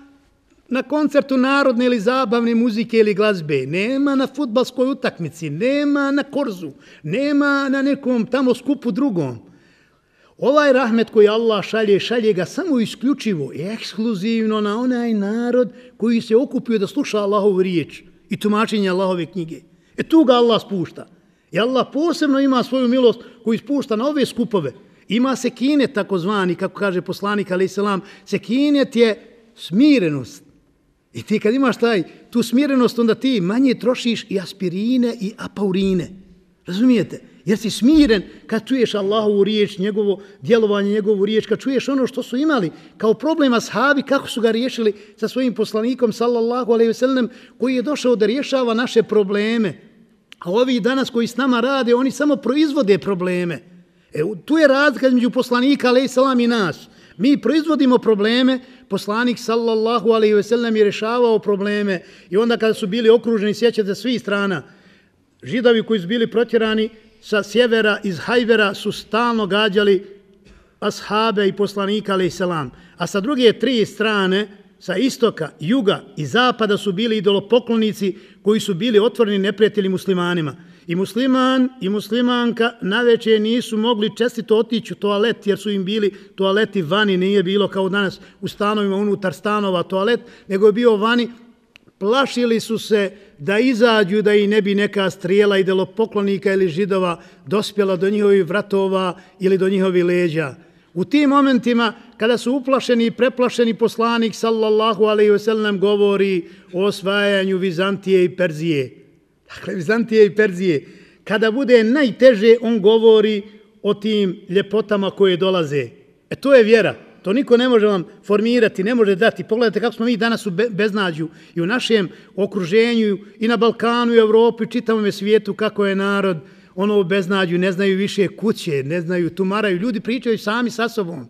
na koncertu narodne ili zabavne muzike ili glazbe, nema na futbalskoj utakmici, nema na korzu, nema na nekom tamo skupu drugom. Ovaj rahmet koji Allah šalje, šalje ga samo isključivo i ekskluzivno na onaj narod koji se okupio da sluša Allahovu riječ i tumačenje Allahove knjige. E tu ga Allah spušta. I Allah posebno ima svoju milost koju spušta na ove skupove. Ima se kinet takozvani, kako kaže poslanik, ali selam, se kinet je smirenost, I ti kad imaš taj, tu smirenost, onda ti manje trošiš i aspirine i apaurine. Razumijete? Jer si smiren kad čuješ Allahovu riječ, njegovo djelovanje, njegovu riječ, kad čuješ ono što su imali kao problema sahabi, kako su ga riješili sa svojim poslanikom, sallallahu alaihi sellem, koji je došao da rješava naše probleme. A ovi danas koji s nama rade, oni samo proizvode probleme. E, tu je razlika među poslanika, alaihi selam, i nas. Mi proizvodimo probleme, poslanik sallallahu alaihi ve sellem je rešavao probleme i onda kada su bili okruženi, sjećate svi strana, židovi koji su bili protjerani sa sjevera iz Hajvera su stalno gađali ashabe i poslanika alaihi selam. A sa druge tri strane, sa istoka, juga i zapada su bili idolopoklonici koji su bili otvoreni neprijatelji muslimanima. I musliman i muslimanka naveče nisu mogli čestito otići u toalet jer su im bili toaleti vani, nije bilo kao danas u stanovima unutar stanova toalet, nego je bio vani. Plašili su se da izađu da i ne bi neka strijela idelo poklonika ili židova dospjela do njihovih vratova ili do njihovih leđa. U tim momentima, kada su uplašeni i preplašeni poslanik, sallallahu alaihi ve sellem, govori o osvajanju Vizantije i Perzije. Dakle, Bizantije i Perzije. Kada bude najteže, on govori o tim ljepotama koje dolaze. E to je vjera. To niko ne može vam formirati, ne može dati. Pogledajte kako smo mi danas u beznađu i u našem okruženju i na Balkanu i Evropi, čitavom je svijetu kako je narod ono u beznađu, ne znaju više kuće, ne znaju, tumaraju. Ljudi pričaju sami sa sobom.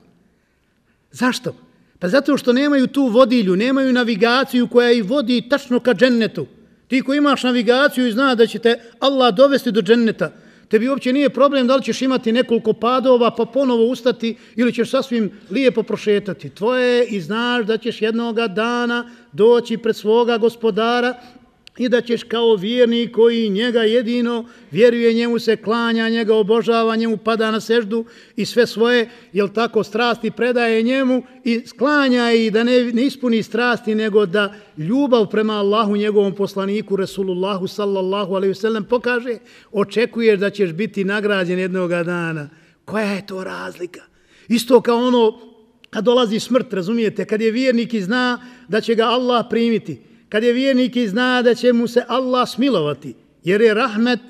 Zašto? Pa zato što nemaju tu vodilju, nemaju navigaciju koja ih vodi tačno ka džennetu. Ti koji imaš navigaciju i zna da će te Allah dovesti do dženneta, tebi uopće nije problem da li ćeš imati nekoliko padova pa ponovo ustati ili ćeš sasvim lijepo prošetati. Tvoje i znaš da ćeš jednoga dana doći pred svoga gospodara i da ćeš kao vjernik koji njega jedino vjeruje, njemu se klanja, njega obožava, njemu pada na seždu i sve svoje, jel tako, strasti predaje njemu i sklanja i da ne, ne ispuni strasti, nego da ljubav prema Allahu, njegovom poslaniku, Resulullahu sallallahu alaihi sallam, pokaže, očekuješ da ćeš biti nagrađen jednog dana. Koja je to razlika? Isto kao ono, kad dolazi smrt, razumijete, kad je vjernik i zna da će ga Allah primiti, kad je vjernik i zna da će mu se Allah smilovati, jer je rahmet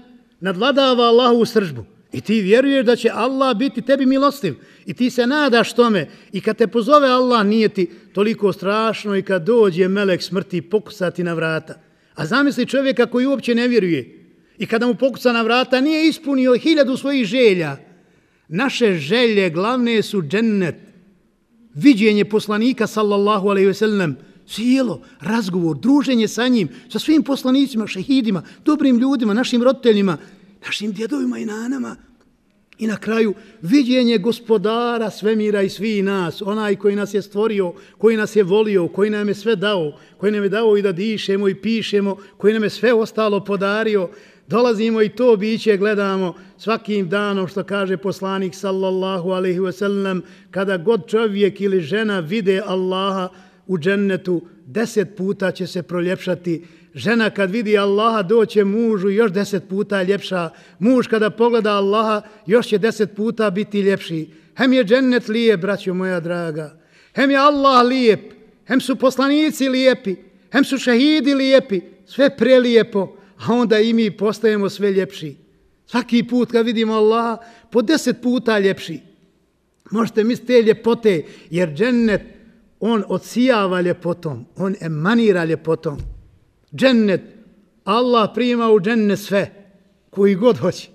nadladava Allahu u sržbu. I ti vjeruješ da će Allah biti tebi milostiv. I ti se nadaš tome. I kad te pozove Allah nije ti toliko strašno i kad dođe melek smrti pokusati na vrata. A zamisli čovjeka koji uopće ne vjeruje. I kada mu pokusa na vrata nije ispunio hiljadu svojih želja. Naše želje glavne su džennet. Viđenje poslanika sallallahu alaihi ve sellem cijelo razgovor, druženje sa njim, sa svim poslanicima, šehidima, dobrim ljudima, našim roditeljima, našim djedovima i nanama. I na kraju, vidjenje gospodara svemira i svi nas, onaj koji nas je stvorio, koji nas je volio, koji nam je sve dao, koji nam je dao i da dišemo i pišemo, koji nam je sve ostalo podario, dolazimo i to biće gledamo svakim danom što kaže poslanik sallallahu alaihi wasallam kada god čovjek ili žena vide Allaha, u džennetu deset puta će se proljepšati. Žena kad vidi Allaha doće mužu još deset puta ljepša. Muž kada pogleda Allaha još će deset puta biti ljepši. Hem je džennet lijep, braćo moja draga. Hem je Allah lijep. Hem su poslanici lijepi. Hem su šehidi lijepi. Sve prelijepo. A onda i mi postajemo sve ljepši. Svaki put kad vidimo Allaha po deset puta ljepši. Možete misliti te ljepote jer džennet on odsijava ljepotom, on emanira ljepotom. Džennet, Allah prima u džennet sve, koji god hoće.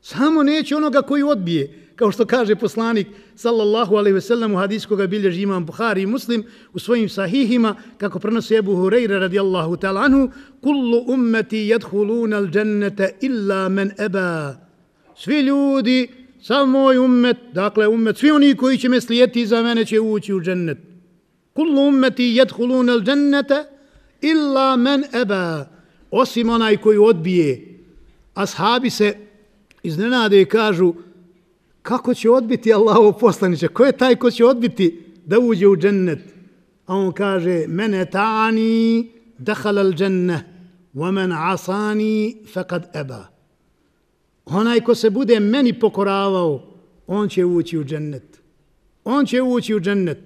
Samo neće onoga koji odbije, kao što kaže poslanik sallallahu alaihi ve sellem u hadijskog bilježi imam Buhari i Muslim u svojim sahihima, kako prenosi Ebu Hureyre radijallahu ta'ala anhu, kullu ummeti jedhuluna al džennete illa men eba. Svi ljudi, samo moj ummet, dakle ummet, svi oni koji će me slijeti za mene će ući u džennet. Kullu ummeti jedhulun el džennete illa men eba. Osim onaj koji odbije. Ashabi se iznenade i kažu kako će odbiti Allahov poslaniće? Ko je taj ko će odbiti da uđe u džennet? A on kaže mene ta'ani dahal al dženne wa men asani fekad eba. Onaj ko se bude meni pokoravao, on će ući u džennet. On će ući u džennet.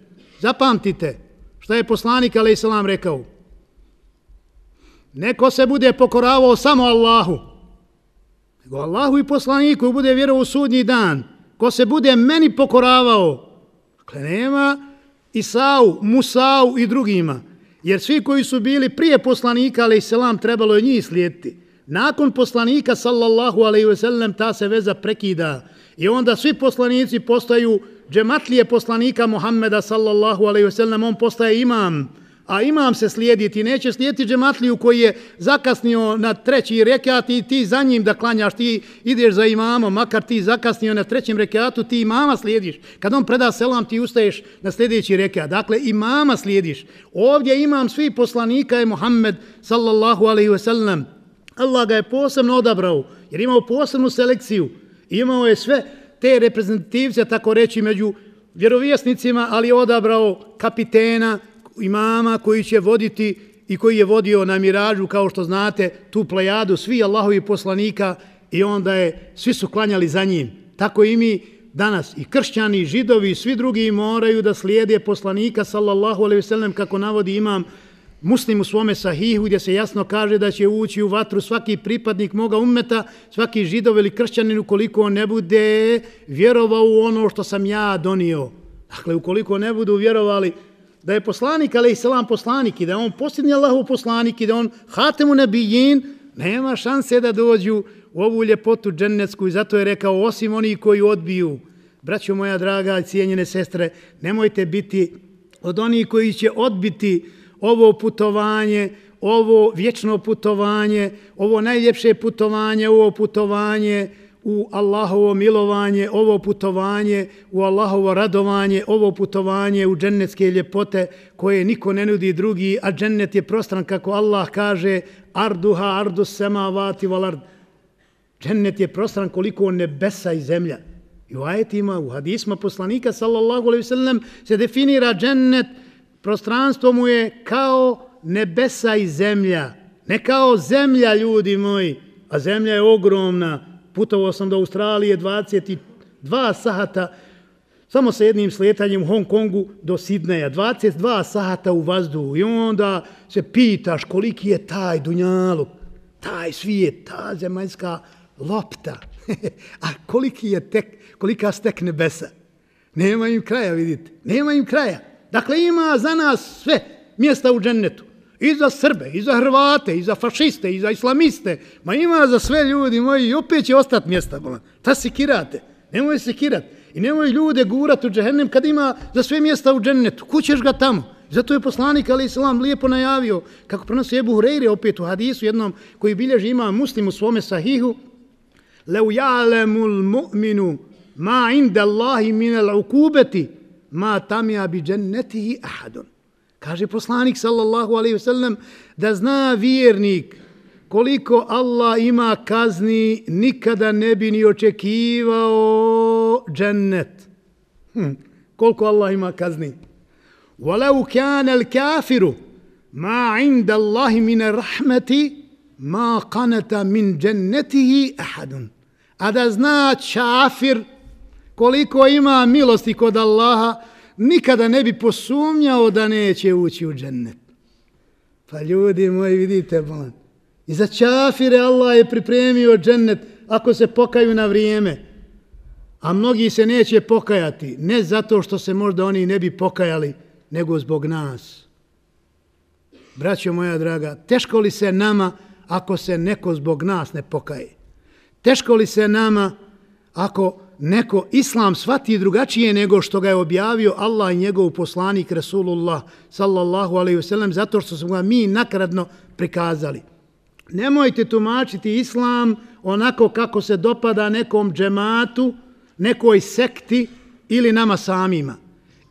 Zapamtite što je poslanik a.s. rekao. Neko se bude pokoravao samo Allahu. Nego Allahu i poslaniku bude vjerovao u sudnji dan. Ko se bude meni pokoravao. Dakle, nema Isau, Musau i drugima. Jer svi koji su bili prije poslanika ali i selam, trebalo je njih slijediti. Nakon poslanika sallallahu alaihi ve sellem ta se veza prekida. I onda svi poslanici postaju džematlije poslanika Muhammeda sallallahu alaihi wasallam, on postaje imam, a imam se slijediti, neće slijediti džematliju koji je zakasnio na treći rekat i ti za njim da klanjaš, ti ideš za imamom, makar ti zakasnio na trećem rekatu, ti imama slijediš. Kad on preda selam, ti ustaješ na sljedeći rekat. Dakle, imama slijediš. Ovdje imam svi poslanika je Muhammed sallallahu alaihi wasallam. Allah ga je posebno odabrao, jer imao posebnu selekciju. Imao je sve, te reprezentativce, tako reći, među vjerovjesnicima, ali odabrao kapitena, imama koji će voditi i koji je vodio na miražu, kao što znate, tu plejadu, svi Allahovi poslanika i onda je, svi su klanjali za njim. Tako i mi danas i kršćani, i židovi, i svi drugi moraju da slijede poslanika, sallallahu alaihi sallam, kako navodi imam muslim u svome sahihu, gdje se jasno kaže da će ući u vatru svaki pripadnik moga ummeta, svaki židov ili kršćanin, ukoliko on ne bude vjerovao u ono što sam ja donio. Dakle, ukoliko ne budu vjerovali da je poslanik, ali i selam poslanik, i da on posljednji Allahov poslanik, i da on hatemu nebijin, nema šanse da dođu u ovu ljepotu džennetsku i zato je rekao, osim oni koji odbiju, braćo moja draga i cijenjene sestre, nemojte biti od onih koji će odbiti ovo putovanje, ovo vječno putovanje, ovo najljepše putovanje, ovo putovanje, u Allahovo milovanje, ovo putovanje, u Allahovo radovanje, ovo putovanje u džennetske ljepote koje niko ne nudi drugi, a džennet je prostran kako Allah kaže arduha ardu sema vati valard. Džennet je prostran koliko nebesa i zemlja. I u ajetima, u hadisma poslanika sallallahu alaihi sallam se definira džennet, prostranstvo mu je kao nebesa i zemlja. Ne kao zemlja, ljudi moji, a zemlja je ogromna, putovao sam do Australije 22 sahata, samo sa jednim sletanjem u Hong Kongu do Sidneja, 22 sahata u vazduhu i onda se pitaš koliki je taj dunjaluk, taj svijet, ta zemaljska lopta, a koliki je tek, kolika stek nebesa. Nema im kraja, vidite, nema im kraja. Dakle, ima za nas sve mjesta u džennetu i za Srbe, i za Hrvate, i za fašiste, i za islamiste. Ma ima za sve ljudi moji i opet će ostati mjesta. Bolan. Ta se kirate. Nemoj se kirati. I nemoj ljude gurati u džehennem kad ima za sve mjesta u džennetu. Kućeš ga tamo. Zato je poslanik, ali islam, lijepo najavio, kako prenosi Ebu Hureyre opet u hadisu jednom koji bilježi ima muslim u svome sahihu, leu ja'lemul mu'minu ma inda Allahi minel ukubeti ma tamija bi džennetihi ahadun. Kaže poslanik sallallahu alaihi wasallam da zna vjernik koliko Allah ima kazni nikada ne bi ni očekivao džennet. Hm, koliko Allah ima kazni. Walau kana al-kafiru ma inda Allahi min rahmeti ma qanata min jannatihi ahadun. A da zna čafir koliko ima milosti kod Allaha, nikada ne bi posumnjao da neće ući u džennet. Pa ljudi moji, vidite, bolan, i za čafire Allah je pripremio džennet ako se pokaju na vrijeme. A mnogi se neće pokajati, ne zato što se možda oni ne bi pokajali, nego zbog nas. Braćo moja draga, teško li se nama ako se neko zbog nas ne pokaje? Teško li se nama ako neko islam svati drugačije nego što ga je objavio Allah i njegov poslanik Rasulullah sallallahu alaihi wasallam zato što smo ga mi nakradno prikazali. Nemojte tumačiti islam onako kako se dopada nekom džematu, nekoj sekti ili nama samima.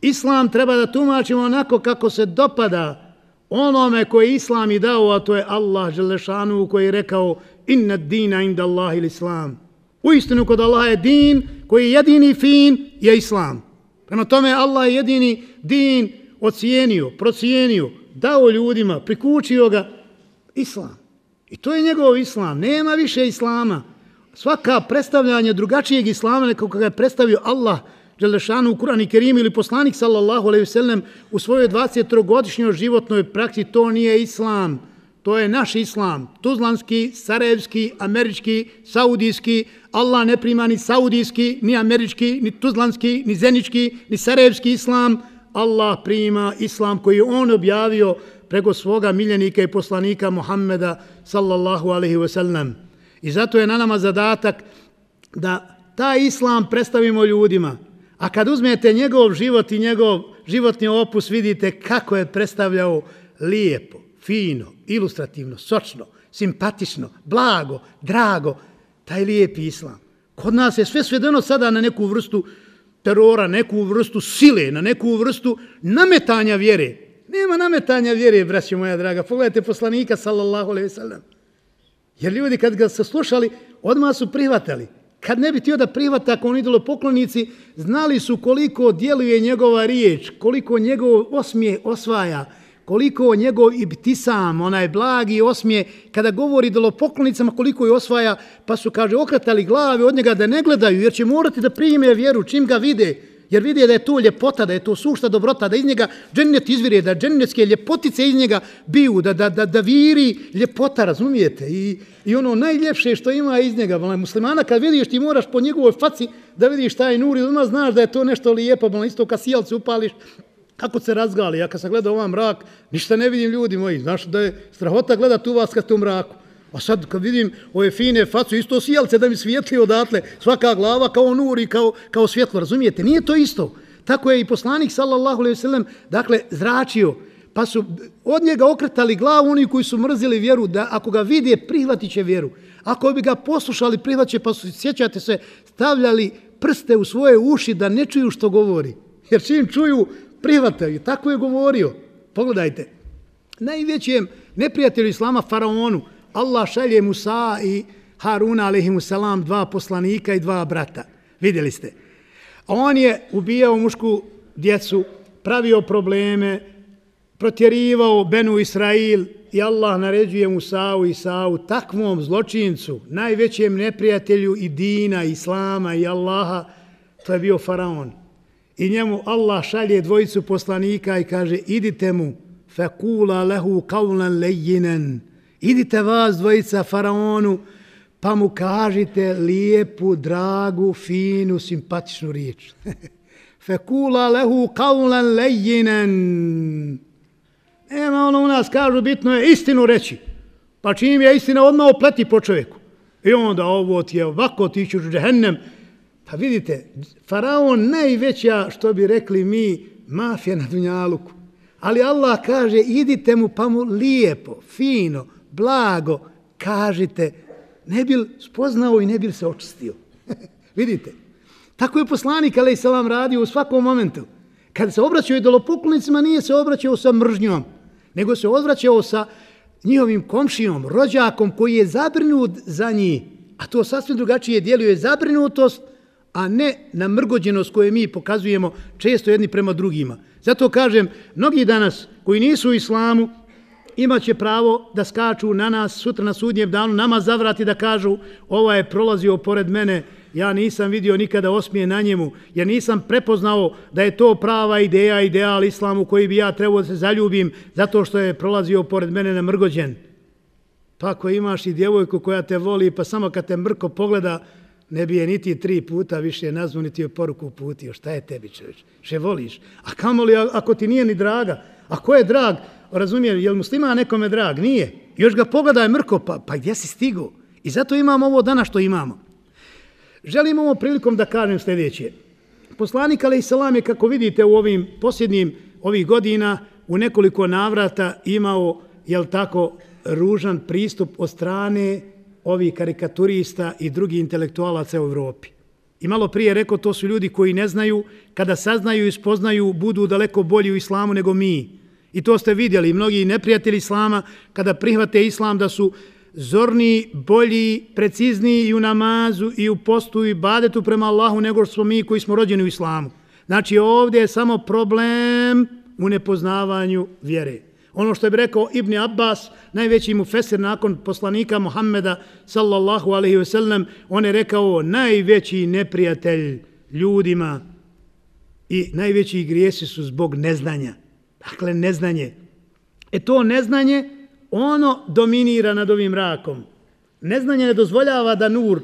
Islam treba da tumačimo onako kako se dopada onome koji islam i dao, a to je Allah Želešanu koji je rekao inna dina inda Allah ili islam. U istinu kod Allaha je din koji je jedini fin je islam. Prema tome Allah je jedini din ocijenio, procijenio, dao ljudima, prikučio ga islam. I to je njegov islam. Nema više islama. Svaka predstavljanja drugačijeg islama nekog ga je predstavio Allah Đelešanu u Kurani Kerim ili poslanik sallallahu alaihi sellem u svojoj 23-godišnjoj životnoj praksi, to nije islam. To je naš islam, tuzlanski, sarajevski, američki, saudijski. Allah ne prima ni saudijski, ni američki, ni tuzlanski, ni zenički, ni sarajevski islam. Allah prima islam koji on objavio preko svoga miljenika i poslanika Muhammeda sallallahu alaihi wa sallam. I zato je na nama zadatak da ta islam predstavimo ljudima. A kad uzmete njegov život i njegov životni opus, vidite kako je predstavljao lijepo, fino, ilustrativno, sočno, simpatično, blago, drago, taj lijepi islam. Kod nas je sve svedeno sada na neku vrstu terora, neku vrstu sile, na neku vrstu nametanja vjere. Nema nametanja vjere, braći moja draga. Pogledajte poslanika, sallallahu alaihi sallam. Jer ljudi kad ga su slušali, odmah su prihvatali. Kad ne bi tio da prihvata ako on idolo poklonici, znali su koliko djeluje njegova riječ, koliko njegov osmije osvaja, koliko njegov ibtisam, onaj blagi osmije, kada govori dolopoklonicama koliko je osvaja, pa su, kaže, okratali glave od njega da ne gledaju, jer će morati da prime vjeru čim ga vide, jer vide da je to ljepota, da je to sušta dobrota, da iz njega džennet izvire, da džennetske ljepotice iz njega biju, da, da, da, da viri ljepota, razumijete? I, I ono najljepše što ima iz njega, bolaj, muslimana, kad vidiš ti moraš po njegovoj faci da vidiš taj nur i onda znaš da je to nešto lijepo, bolaj, isto kad sijalce upališ, kako se razgali, ja kad sam gledao ovaj mrak, ništa ne vidim ljudi moji, znaš da je strahota gledat u vas kad ste u mraku. A sad kad vidim ove fine facu, isto sijalce da mi svijetli odatle, svaka glava kao nuri, kao, kao svjetlo, razumijete? Nije to isto. Tako je i poslanik, sallallahu alaihi sallam, dakle, zračio, pa su od njega okretali glavu oni koji su mrzili vjeru, da ako ga vide, prihvatit će vjeru. Ako bi ga poslušali, prihvatit pa su, sjećate se, stavljali prste u svoje uši da ne čuju što govori. Jer čim čuju, prihvataju. Tako je govorio. Pogledajte. Najvećem neprijatelju Islama, faraonu, Allah šalje Musa i Haruna, alaihimu salam, dva poslanika i dva brata. Vidjeli ste. On je ubijao mušku djecu, pravio probleme, protjerivao Benu Israil i Allah naređuje Musa'u i Sa'u takvom zločincu, najvećem neprijatelju i dina, Islama i Allaha, to je bio faraon. I njemu Allah šalje dvojicu poslanika i kaže idite mu fekula lehu kaulan lejinen. Idite vas dvojica faraonu pa mu kažite lijepu, dragu, finu, simpatičnu riječ. fekula lehu kaulan lejinen. Nema ono u nas kažu bitno je istinu reći. Pa čim je istina odmah opleti po čovjeku. I onda ovo ti je ovako ti ćeš u džehennem. Pa vidite, faraon najveća, što bi rekli mi, mafija na Dunjaluku. Ali Allah kaže, idite mu pa mu lijepo, fino, blago, kažite, ne bil spoznao i ne bil se očistio. vidite, tako je poslanik, ali salam radio u svakom momentu. Kad se obraćao idolopoklonicima, nije se obraćao sa mržnjom, nego se obraćao sa njihovim komšinom, rođakom koji je zabrinut za njih. A to sasvim drugačije djeluje zabrinutost, a ne na mrgođenost koje mi pokazujemo često jedni prema drugima. Zato kažem, mnogi danas koji nisu u islamu, imaće pravo da skaču na nas sutra na sudnjem danu, nama zavrati da kažu ova je prolazio pored mene, ja nisam vidio nikada osmije na njemu, jer nisam prepoznao da je to prava ideja, ideal islamu koji bi ja trebao da se zaljubim zato što je prolazio pored mene na mrgođen. Pa ako imaš i djevojku koja te voli, pa samo kad te mrko pogleda, ne bi je niti tri puta više nazvu, niti je poruku uputio. Šta je tebi čovječ? Še voliš? A kamo li ako ti nije ni draga? A ko je drag? Razumije, je li muslima nekome drag? Nije. Još ga pogledaj mrko, pa, pa gdje si stigo? I zato imamo ovo dana što imamo. Želim ovom prilikom da kažem sljedeće. Poslanik Ali Isalam je, kako vidite u ovim posljednjim ovih godina, u nekoliko navrata imao, jel tako, ružan pristup od strane ovih karikaturista i drugi intelektualaca u Evropi. I malo prije rekao, to su ljudi koji ne znaju, kada saznaju i spoznaju, budu daleko bolji u islamu nego mi. I to ste vidjeli, mnogi neprijatelji islama, kada prihvate islam da su zorni, bolji, precizniji i u namazu i u postu i badetu prema Allahu nego što smo mi koji smo rođeni u islamu. Znači ovdje je samo problem u nepoznavanju vjere. Ono što je bi rekao Ibn Abbas, najveći mu fesir nakon poslanika Muhammeda sallallahu alaihi sellem, on je rekao najveći neprijatelj ljudima i najveći grijesi su zbog neznanja. Dakle, neznanje. E to neznanje, ono dominira nad ovim mrakom. Neznanje ne dozvoljava da nur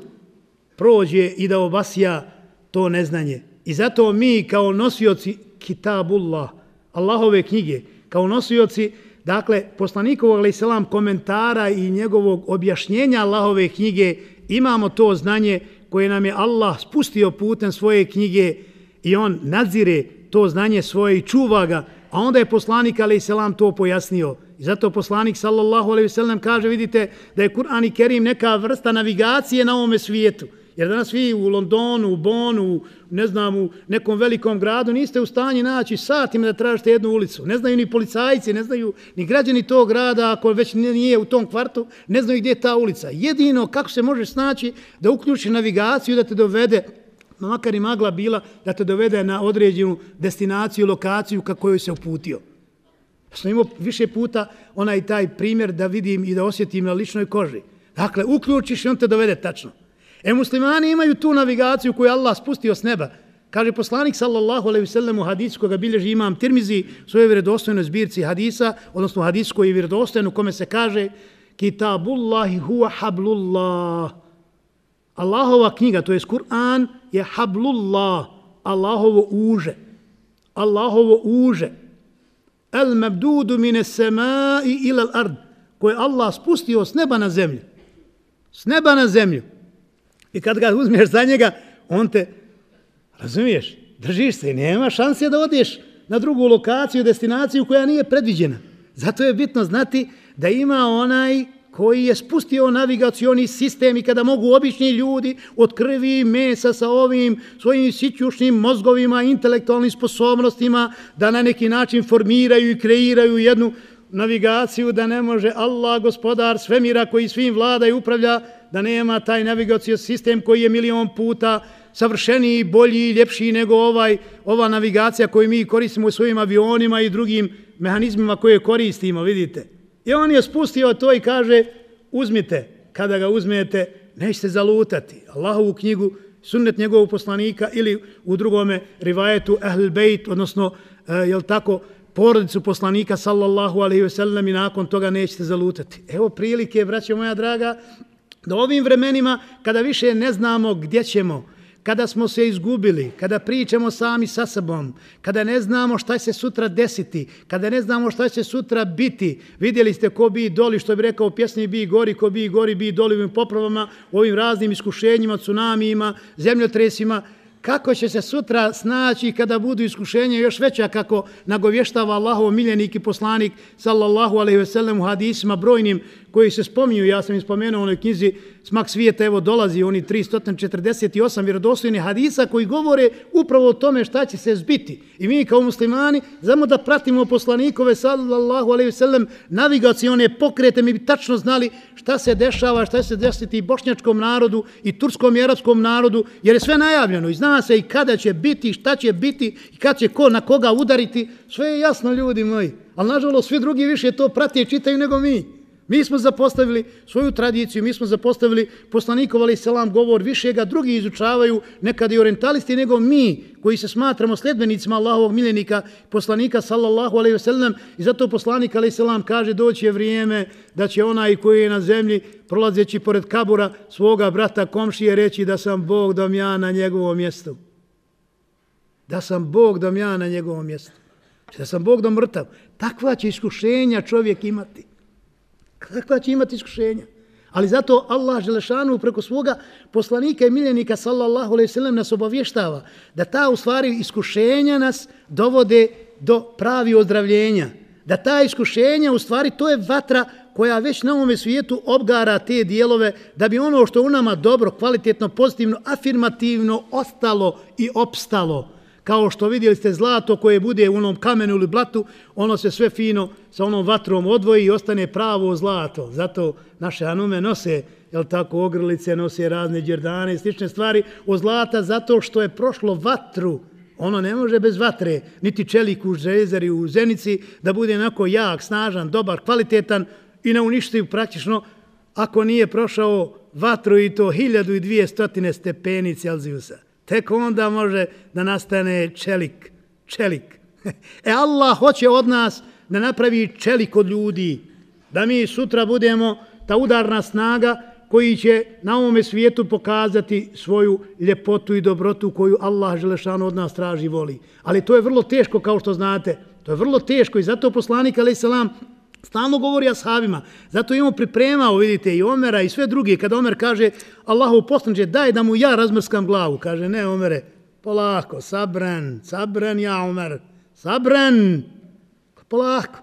prođe i da obasija to neznanje. I zato mi kao nosioci kitabullah, Allahove knjige, kao nosioci, dakle, poslanikovog ali selam komentara i njegovog objašnjenja Allahove knjige, imamo to znanje koje nam je Allah spustio putem svoje knjige i on nadzire to znanje svoje i čuva ga, a onda je poslanik ali selam to pojasnio. I zato poslanik sallallahu alejhi ve sellem kaže vidite da je Kur'an i Kerim neka vrsta navigacije na ovome svijetu. Jer danas vi u Londonu, u Bonu, ne znam, u nekom velikom gradu niste u stanju naći satima da tražite jednu ulicu. Ne znaju ni policajci, ne znaju ni građani tog grada, ako već nije u tom kvartu, ne znaju gdje je ta ulica. Jedino kako se može snaći da uključi navigaciju da te dovede, makar i magla bila, da te dovede na određenu destinaciju, lokaciju kako joj se uputio. Sam imao više puta onaj taj primjer da vidim i da osjetim na ličnoj koži. Dakle, uključiš i on te dovede tačno. E, muslimani imaju tu navigaciju koju Allah spustio s neba. Kaže poslanik sallallahu alejhi ve sellem u hadisu koga bilježi imam Tirmizi u svojoj vjerodostojnoj zbirci hadisa, odnosno hadis koji je vjerodostojan u kome se kaže Kitabullahi huwa hablullah. Allahova knjiga, to je Kur'an, je hablullah, Allahovo uže. Allahovo uže. El mabdudu mine semai ila al-ard, koje Allah spustio s neba na zemlju. S neba na zemlju. I kad ga uzmeš za njega, on te, razumiješ, držiš se i nema šanse da odeš na drugu lokaciju, destinaciju koja nije predviđena. Zato je bitno znati da ima onaj koji je spustio navigacioni sistem i kada mogu obični ljudi od krvi i mesa sa ovim svojim sićušnim mozgovima, intelektualnim sposobnostima da na neki način formiraju i kreiraju jednu navigaciju da ne može Allah, gospodar svemira koji svim vlada i upravlja, da nema taj navigacijski sistem koji je milion puta savršeniji, bolji i ljepši nego ovaj, ova navigacija koju mi koristimo u svojim avionima i drugim mehanizmima koje koristimo, vidite. I on je spustio to i kaže, uzmite, kada ga uzmete, nećete zalutati. Allahovu knjigu, sunnet njegovog poslanika ili u drugome rivajetu Ahl Bejt, odnosno, e, jel tako, porodicu poslanika sallallahu alaihi ve sellem i nakon toga nećete zalutati. Evo prilike, braćo moja draga, da ovim vremenima, kada više ne znamo gdje ćemo, kada smo se izgubili, kada pričamo sami sa sobom, kada ne znamo šta će se sutra desiti, kada ne znamo šta će sutra biti, vidjeli ste ko bi doli, što bi rekao u pjesmi bi gori, ko bi gori, bi doli u ovim popravama, u ovim raznim iskušenjima, tsunamijima, zemljotresima, kako će se sutra snaći kada budu iskušenja još veća kako nagovještava Allahov miljenik i poslanik sallallahu alaihi ve sellem u hadisima brojnim koji se spominju, ja sam im spomenuo u onoj knjizi Smak svijeta, evo dolazi oni 348 vjerodostojni hadisa koji govore upravo o tome šta će se zbiti. I mi kao muslimani znamo da pratimo poslanikove sallallahu alaihi ve sellem navigacione pokrete, mi bi tačno znali šta se dešava, šta se desiti i bošnjačkom narodu i turskom i arabskom narodu, jer je sve najavljeno i zna se i kada će biti, šta će biti i kad će ko na koga udariti, sve je jasno ljudi moji. Ali nažalost svi drugi više to prati i čitaju nego mi. Mi smo zapostavili svoju tradiciju, mi smo zapostavili poslanikov ali selam govor, više ga drugi izučavaju, nekada i orientalisti, nego mi koji se smatramo sledbenicima Allahovog miljenika, poslanika sallallahu alaihi wasallam i zato poslanik alaihi selam kaže doći je vrijeme da će onaj koji je na zemlji prolazeći pored kabura svoga brata komšije reći da sam Bog dom ja na njegovom mjestu. Da sam Bog dom ja na njegovom mjestu. Da sam Bog dom mrtav. Takva će iskušenja čovjek imati. Kakva će imati iskušenja? Ali zato Allah Želešanu preko svoga poslanika i miljenika sallallahu alaihi sallam nas obavještava da ta u stvari iskušenja nas dovode do pravi ozdravljenja. Da ta iskušenja u stvari to je vatra koja već na ovome svijetu obgara te dijelove da bi ono što u nama dobro, kvalitetno, pozitivno, afirmativno ostalo i opstalo kao što vidjeli ste zlato koje bude u onom kamenu ili blatu, ono se sve fino sa onom vatrom odvoji i ostane pravo zlato. Zato naše anume nose, jel tako, ogrlice, nose razne džerdane i slične stvari od zlata zato što je prošlo vatru. Ono ne može bez vatre, niti čelik u žezari u zenici, da bude onako jak, snažan, dobar, kvalitetan i neuništiv praktično ako nije prošao vatru i to 1200 stepeni Celzijusa. Tek onda može da nastane čelik. Čelik. E Allah hoće od nas da napravi čelik od ljudi. Da mi sutra budemo ta udarna snaga koji će na ovome svijetu pokazati svoju ljepotu i dobrotu koju Allah Želešanu od nas traži i voli. Ali to je vrlo teško kao što znate. To je vrlo teško i zato poslanik alaih salam Stalno govori ashabima. Zato imamo pripremao, vidite, i Omera i sve druge. Kada Omer kaže, Allahu poslanče, daj da mu ja razmrskam glavu. Kaže, ne, Omere, polako, sabran, sabran ja, Omer, sabran, polako.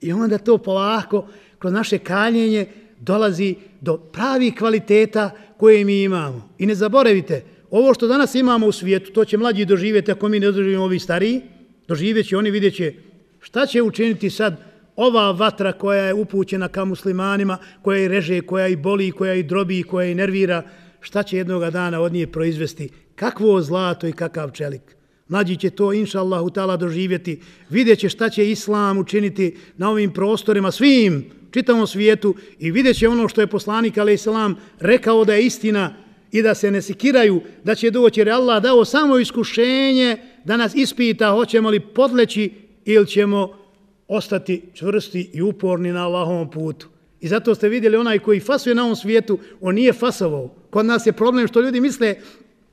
I onda to polako, kroz naše kaljenje, dolazi do pravi kvaliteta koje mi imamo. I ne zaboravite, ovo što danas imamo u svijetu, to će mlađi doživjeti ako mi ne doživimo ovi stariji, doživjet će, oni vidjet će šta će učiniti sad ova vatra koja je upućena ka muslimanima, koja i reže, koja i boli, koja i drobi, koja i nervira, šta će jednog dana od nje proizvesti? Kakvo zlato i kakav čelik? Mlađi će to, inša Allahu ta'ala, doživjeti. Vidjet će šta će Islam učiniti na ovim prostorima, svim, čitavom svijetu i vidjet će ono što je poslanik, alaih Islam, rekao da je istina i da se ne sikiraju, da će doći, jer Allah dao samo iskušenje da nas ispita hoćemo li podleći ili ćemo ostati čvrsti i uporni na Allahovom putu. I zato ste vidjeli onaj koji fasuje na ovom svijetu, on nije fasovao. Kod nas je problem što ljudi misle,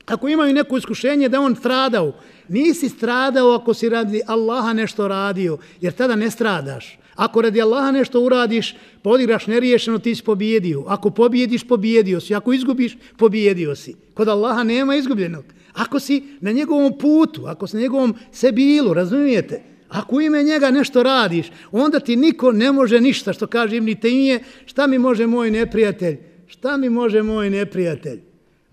ako imaju neko iskušenje da on stradao, nisi stradao ako si radi Allaha nešto radio, jer tada ne stradaš. Ako radi Allaha nešto uradiš, podigraš neriješeno, ti si pobjedio. Ako pobjediš, pobjedio si. Ako izgubiš, pobjedio si. Kod Allaha nema izgubljenog. Ako si na njegovom putu, ako si na njegovom sebilu, razumijete? Ako ime njega nešto radiš, onda ti niko ne može ništa, što kaže Ibn Tejmije, šta mi može moj neprijatelj? Šta mi može moj neprijatelj?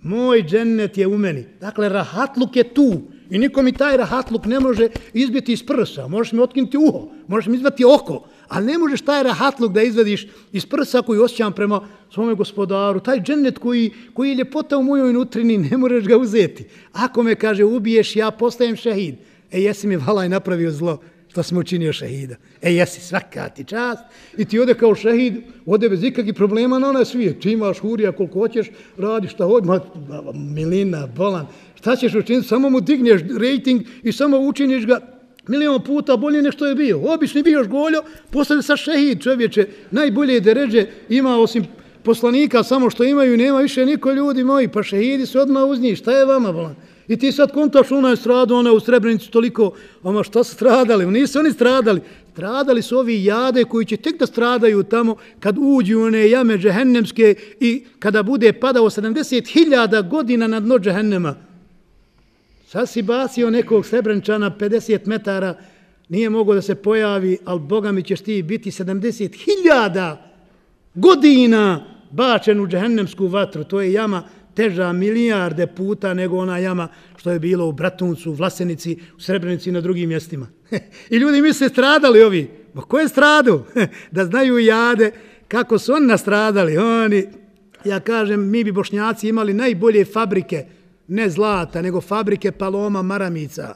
Moj džennet je u meni. Dakle, rahatluk je tu. I niko mi taj rahatluk ne može izbiti iz prsa. Možeš mi otkinuti uho, možeš mi izbati oko, ali ne možeš taj rahatluk da izvediš iz prsa koji osjećam prema svome gospodaru. Taj džennet koji, koji je ljepota u mojoj nutrini, ne možeš ga uzeti. Ako me kaže ubiješ, ja postajem šehid. E, jesi mi valaj napravio zlo što sam učinio šehida. E, jesi svaka ti čast. I ti ode kao šehid, ode bez ikakvih problema na onaj svijet. Ti imaš hurija koliko hoćeš, radiš šta hoćeš, milina, bolan. Šta ćeš učiniti? Samo mu digneš rating i samo učiniš ga milion puta bolje nego što je bio. Obični bio još goljo, postane sa šehid čovječe. Najbolje deređe ima osim poslanika, samo što imaju, nema više niko ljudi moji. Pa šehidi se odmah uz njih. Šta je vama, bolan? I ti sad kontaš, ona je stradao, ona je u Srebrenicu toliko, ama šta su stradali? Nisu oni stradali. Stradali su ovi jade koji će tek da stradaju tamo kad uđu one jame džehennemske i kada bude padao 70.000 godina na dno džehennema. Sad si basio nekog Srebrenčana 50 metara, nije mogo da se pojavi, ali Boga mi ćeš ti biti 70.000 godina bačen u džehennemsku vatru. To je jama teža milijarde puta nego ona jama što je bilo u Bratuncu, u Vlasenici, u Srebrenici i na drugim mjestima. I ljudi misle stradali ovi. Ma ko je stradu? da znaju jade kako su oni nastradali. Oni, ja kažem, mi bi bošnjaci imali najbolje fabrike, ne zlata, nego fabrike paloma maramica.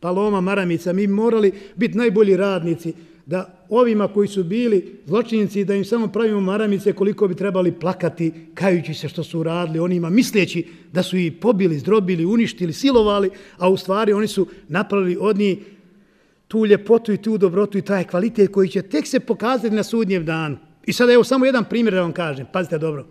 Paloma maramica. Mi morali biti najbolji radnici da ovima koji su bili zločinci, da im samo pravimo maramice koliko bi trebali plakati, kajući se što su uradili onima, misleći da su ih pobili, zdrobili, uništili, silovali, a u stvari oni su napravili od njih tu ljepotu i tu dobrotu i taj kvalitet koji će tek se pokazati na sudnjem danu. I sada evo samo jedan primjer da vam kažem, pazite dobro,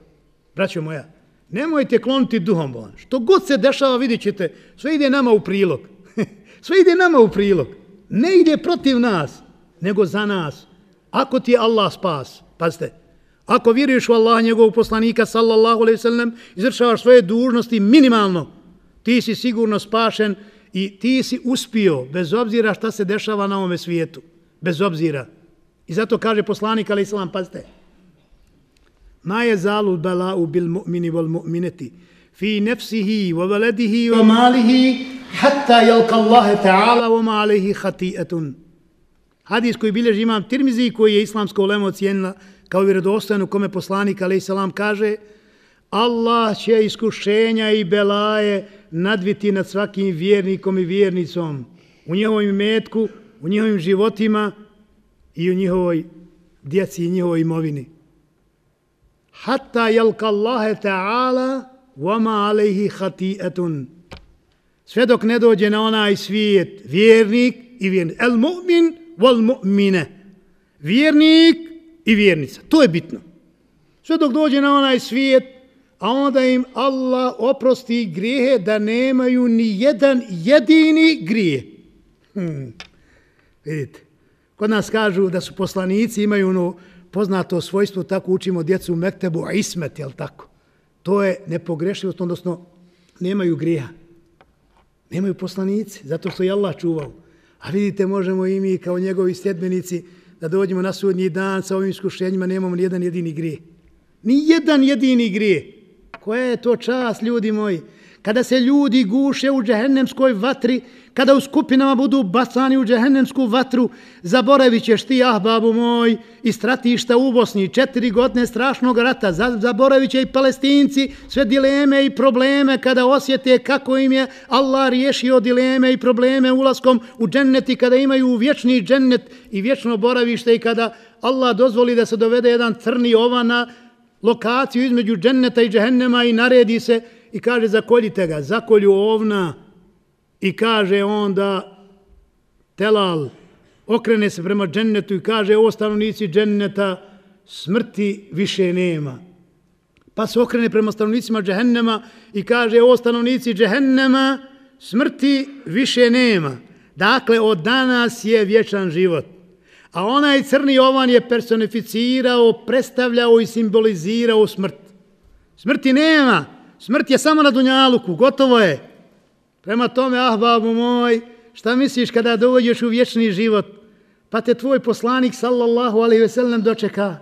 braćo moja, nemojte kloniti duhom bolan. Što god se dešava, vidjet ćete, sve ide nama u prilog. sve ide nama u prilog. Ne ide protiv nas nego za nas. Ako ti je Allah spas, pazite, ako vjeruješ u Allah, njegovog poslanika, sallallahu alaihi sallam, izvršavaš svoje dužnosti minimalno, ti si sigurno spašen i ti si uspio, bez obzira šta se dešava na ovome svijetu. Bez obzira. I zato kaže poslanik, alaihi sallam, pazite, Ma je zalu bala'u bil mu'mini wal mu'mineti fi nefsihi wa valedihi wa malihi hatta jelka Allahe ta'ala wa ma alaihi hati'etun. Hadis koji bilježi imam Tirmizi, koji je islamsko ulema ocijenila kao vjerodostojno, kome poslanik, alaih salam, kaže Allah će iskušenja i belaje nadviti nad svakim vjernikom i vjernicom u njihovom metku, u njihovim životima i u njihovoj djeci i njihovoj imovini. Hatta jelka Allahe ta'ala vama alaihi hati'atun. Sve dok ne dođe na onaj svijet vjernik i vjernik. El mu'min wal mu'mine. Vjernik i vjernica. To je bitno. Sve dok dođe na onaj svijet, a onda im Allah oprosti grijehe da nemaju ni jedan jedini grije. Hmm. Vidite, kod nas kažu da su poslanici, imaju ono poznato svojstvo, tako učimo djecu u Mektebu, a ismet, jel tako? To je nepogrešivost, odnosno nemaju grija. Nemaju poslanici, zato što je Allah čuvao. A vidite, možemo i mi kao njegovi sljedbenici da dođemo na sudnji dan sa ovim iskušenjima, nemamo ni jedan jedini grije. Ni jedan jedini grije. Koja je to čast, ljudi moji? kada se ljudi guše u džehennemskoj vatri, kada u skupinama budu bacani u džehennemsku vatru, zaboravit ćeš ti, ah, babu moj, i stratišta u Bosni, četiri godine strašnog rata, zaboravit će i palestinci sve dileme i probleme kada osjete kako im je Allah riješio dileme i probleme ulaskom u džennet i kada imaju vječni džennet i vječno boravište i kada Allah dozvoli da se dovede jedan crni ovan na lokaciju između dženneta i džehennema i naredi se i kaže zakoljite ga, zakolju ovna i kaže onda telal, okrene se prema džennetu i kaže o stanovnici dženneta smrti više nema. Pa se okrene prema stanovnicima džehennema i kaže o stanovnici džehennema smrti više nema. Dakle, od danas je vječan život. A onaj crni ovan je personificirao, predstavljao i simbolizirao smrt. Smrti nema. Smrt je samo na Dunjaluku. Gotovo je. Prema tome, ah, babu moj, šta misliš kada dođeš u vječni život? Pa te tvoj poslanik, sallallahu alaihi ve sellem, dočeka.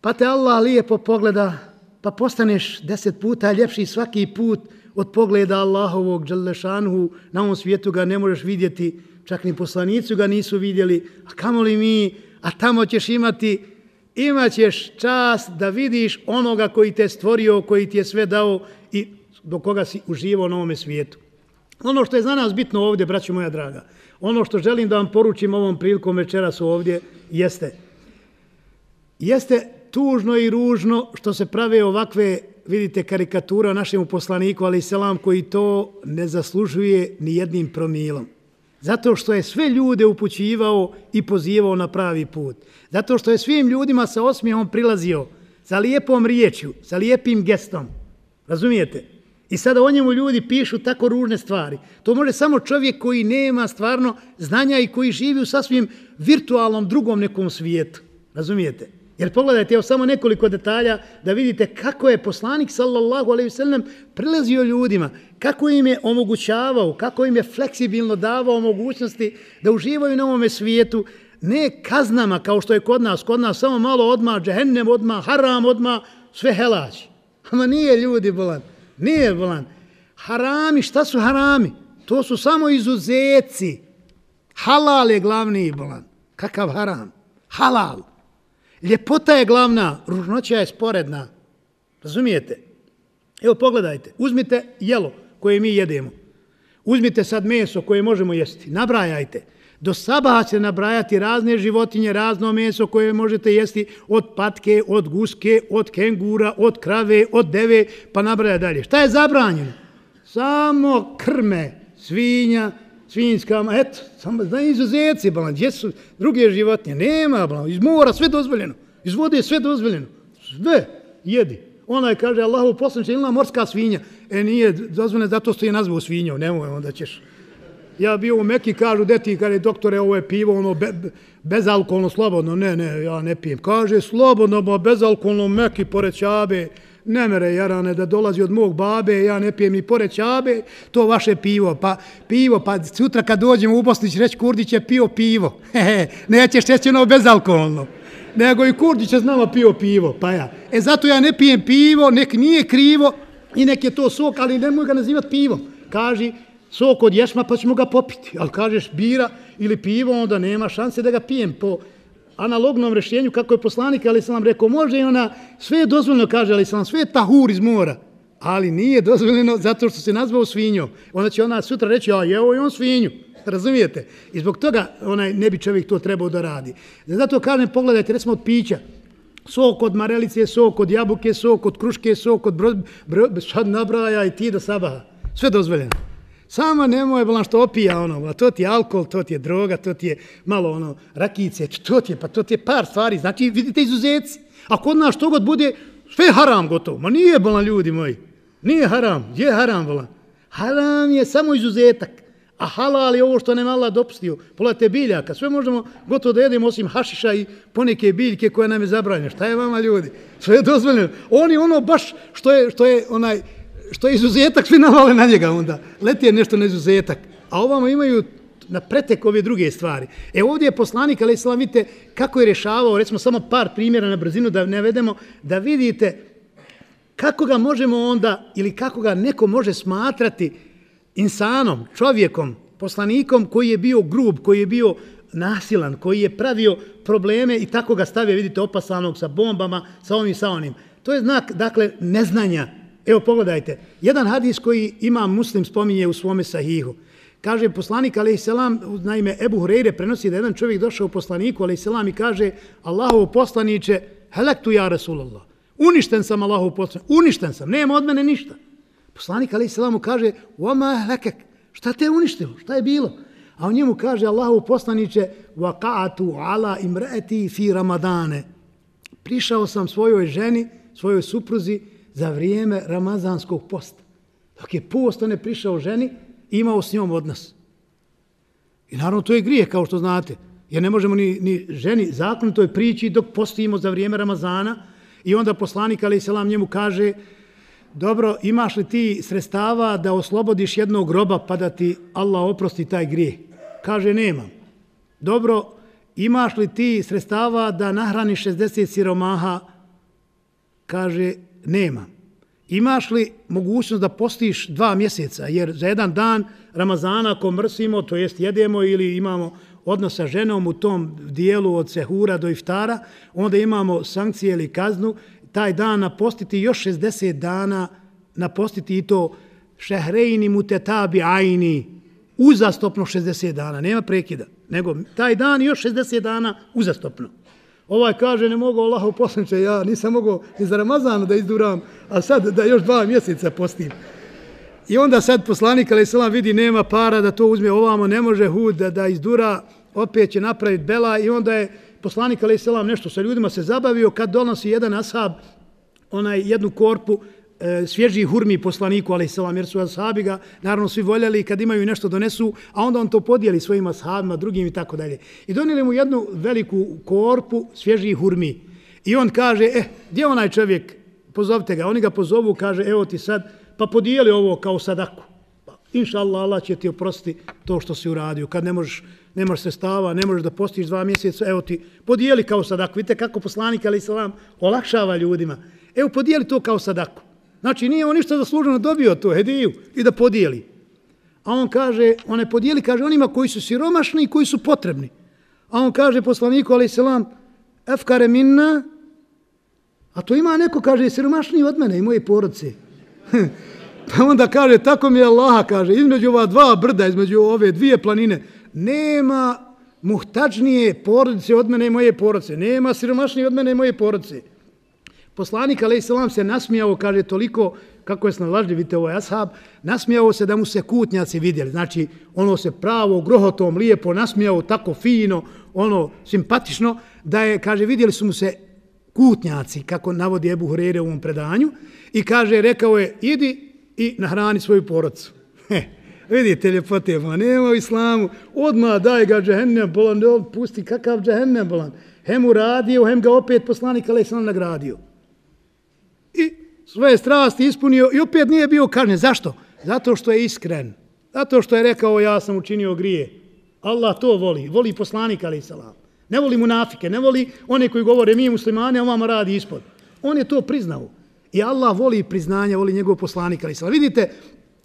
Pa te Allah lijepo pogleda, pa postaneš deset puta ljepši svaki put od pogleda Allahovog dželešanu. Na ovom svijetu ga ne možeš vidjeti, čak ni poslanicu ga nisu vidjeli, a kamo li mi, a tamo ćeš imati, imat ćeš čast da vidiš onoga koji te stvorio, koji ti je sve dao i do koga si uživao na ovome svijetu. Ono što je za nas bitno ovdje, braćo moja draga, ono što želim da vam poručim ovom prilikom večeras ovdje, jeste, jeste tužno i ružno što se prave ovakve, vidite, karikatura našemu poslaniku, ali selam, koji to ne zaslužuje ni jednim promilom. Zato što je sve ljude upućivao i pozivao na pravi put. Zato što je svim ljudima sa osmijehom prilazio sa lijepom riječju, sa lijepim gestom. Razumijete? I sada o njemu ljudi pišu tako ružne stvari. To može samo čovjek koji nema stvarno znanja i koji živi u sasvim virtualnom drugom nekom svijetu. Razumijete? Jer pogledajte, evo samo nekoliko detalja da vidite kako je poslanik sallallahu alaihi sallam prilazio ljudima, kako im je omogućavao, kako im je fleksibilno davao mogućnosti da uživaju na ovome svijetu, ne kaznama kao što je kod nas, kod nas samo malo odma, džehennem odma, haram odma, sve helać. Ama nije ljudi bolan, nije bolan. Harami, šta su harami? To su samo izuzeci. Halal je glavni bolan. Kakav haram? Halal. Ljepota je glavna, ružnoća je sporedna. Razumijete? Evo pogledajte, uzmite jelo koje mi jedemo. Uzmite sad meso koje možemo jesti. Nabrajajte. Do sabaha će nabrajati razne životinje, razno meso koje možete jesti od patke, od guske, od kengura, od krave, od deve, pa nabraja dalje. Šta je zabranjeno? Samo krme, svinja, svinjska, eto, samo da izuzetci, balan, gdje su druge životinje? Nema, blan, iz mora sve dozvoljeno, iz vode sve dozvoljeno, sve jedi. Ona je, kaže, Allahu poslanče, ili morska svinja? E, nije dozvoljeno zato što je nazvao svinjom, nemoj, onda ćeš. Ja bio u Meki, kažu, deti, kaže, doktore, ovo je pivo, ono, be, bezalkoholno, slobodno. Ne, ne, ja ne pijem. Kaže, slobodno, ba, bezalkoholno, Meki, pored Čabe, ne mere jarane da dolazi od mog babe, ja ne pijem ni pored čabe, to vaše pivo, pa pivo, pa sutra kad dođemo u Bosnić, reći Kurdić je pio pivo, hehe, nećeš reći ono bezalkoholno, nego i Kurdić je znamo pio pivo, pa ja. E zato ja ne pijem pivo, nek nije krivo i nek je to sok, ali nemoj ga nazivati pivom. Kaži, sok od ješma pa ćemo ga popiti, ali kažeš bira ili pivo, onda nema šanse da ga pijem po analognom rešenju, kako je poslanik, ali sam vam rekao, može i ona, sve je dozvoljeno, kaže, ali sam sve je tahur iz mora, ali nije dozvoljeno zato što se nazvao svinjom. Onda će ona sutra reći, a evo i on svinju. Razumijete? I zbog toga onaj ne bi čovjek to trebao da radi. Zato kažem, pogledajte, recimo od pića, sok od marelice, sok od jabuke, sok od kruške, sok od brod, bro, sad nabraja i ti do sabaha. Sve dozvoljeno. Samo nemoj bolan što opija ono, to ti je alkohol, to ti je droga, to ti je malo ono rakice, to ti je, pa to ti je par stvari, znači vidite izuzeci. A kod nas što god bude, sve haram gotovo. Ma nije bolan ljudi moji, nije haram, gdje je haram bolan? Haram je samo izuzetak. A halal je ovo što nam Allah dopustio. Pogledajte biljaka, sve možemo gotovo da jedemo osim hašiša i poneke biljke koje nam je zabranjeno. Šta je vama ljudi? Sve je dozvoljeno. Oni ono baš što je, što je onaj, što je izuzetak, svi navale na njega onda. Leti je nešto na izuzetak. A ovamo imaju na pretek ove druge stvari. E ovdje je poslanik, ali islam, vidite kako je rješavao, recimo samo par primjera na brzinu da ne vedemo, da vidite kako ga možemo onda, ili kako ga neko može smatrati insanom, čovjekom, poslanikom koji je bio grub, koji je bio nasilan, koji je pravio probleme i tako ga stavio, vidite, opasanog sa bombama, sa ovim sa onim. To je znak, dakle, neznanja. Evo, pogledajte, jedan hadis koji ima muslim spominje u svome sahihu. Kaže poslanik, alejhi selam, naime, Ebu Hurajre prenosi da jedan čovjek došao poslaniku, alejhi selam, i kaže, Allahov poslanice, helektu ja Rasulullah. Uništen sam Allahov poslanice, uništen sam, nema od mene ništa. Poslanik, alejhi selam, mu kaže, ma helekek, šta te je uništilo, šta je bilo? A on njemu kaže, Allahov poslanice: vaka'atu ala imraati fi ramadane. Prišao sam svojoj ženi, svojoj supruzi, za vrijeme ramazanskog posta. Dok je post, on je prišao ženi, imao s njom odnos. I naravno to je grije, kao što znate. Jer ne možemo ni, ni ženi zakon to je prići dok postimo za vrijeme Ramazana. I onda poslanik, ali selam, njemu kaže, dobro, imaš li ti sredstava da oslobodiš jednog groba pa da ti Allah oprosti taj grije? Kaže, nemam. Dobro, imaš li ti sredstava da nahraniš 60 siromaha? Kaže, nema. imaš li mogućnost da postiš dva mjeseca, jer za jedan dan Ramazana ako mrsimo, to jest jedemo ili imamo odnos sa ženom u tom dijelu od sehura do iftara, onda imamo sankcije ili kaznu, taj dan napostiti još 60 dana, napostiti i to šehrejni mutetabi ajni, uzastopno 60 dana, nema prekida, nego taj dan još 60 dana uzastopno. Ovaj kaže, ne mogu Allahu poslanče, ja nisam mogao ni za Ramazan da izduram, a sad da još dva mjeseca postim. I onda sad poslanik, ali selam vidi, nema para da to uzme ovamo, ne može hud da, da izdura, opet će napraviti bela i onda je poslanik, ali selam nešto sa ljudima se zabavio kad donosi jedan ashab, onaj jednu korpu, e, svježi hurmi poslaniku, ali selam, jer su ashabi ga, naravno, svi voljeli kad imaju nešto donesu, a onda on to podijeli svojim ashabima, drugim i tako dalje. I donijeli mu jednu veliku korpu svježi hurmi. I on kaže, eh, gdje onaj čovjek, pozovite ga, oni ga pozovu, kaže, evo ti sad, pa podijeli ovo kao sadaku. Pa, inša Allah, Allah će ti oprostiti to što si uradio. Kad ne možeš, nemaš se stava, ne možeš da postiš dva mjeseca, evo ti, podijeli kao sadaku. Vidite kako poslanik, ali salam, olakšava ljudima. Evo, podijeli to kao sadaku. Znači, nije on ništa zasluženo dobio to hediju i da podijeli. A on kaže, on ne podijeli, kaže, onima koji su siromašni i koji su potrebni. A on kaže poslaniku, ali selam, efkare minna, a to ima neko, kaže, siromašniji od mene i moje porodce. pa onda kaže, tako mi je Allaha, kaže, između ova dva brda, između ove dvije planine, nema muhtačnije porodice od mene i moje porodce. Nema siromašnije od mene i moje porodce. Poslanik alejselam se nasmijao, kaže toliko kako je snalažljiv vidite ovaj ashab, nasmijao se da mu se kutnjaci vidjeli. Znači, ono se pravo grohotom lijepo nasmijao, tako fino, ono simpatično, da je, kaže, vidjeli su mu se kutnjaci, kako navodi Ebu Hurere u ovom predanju, i kaže, rekao je, idi i nahrani svoju porodcu. Vidite ljepote, ma nema u islamu, odmah daj ga džahennem bolan, pusti kakav džahennem bolan. Hem uradio, hem ga opet poslanik, ali sam nagradio svoje strasti ispunio i opet nije bio kažnjen. Zašto? Zato što je iskren. Zato što je rekao ja sam učinio grije. Allah to voli. Voli poslanik ali salam. Ne voli munafike, ne voli one koji govore mi muslimane, a vama radi ispod. On je to priznao. I Allah voli priznanje, voli njegov poslanik ali salam. Vidite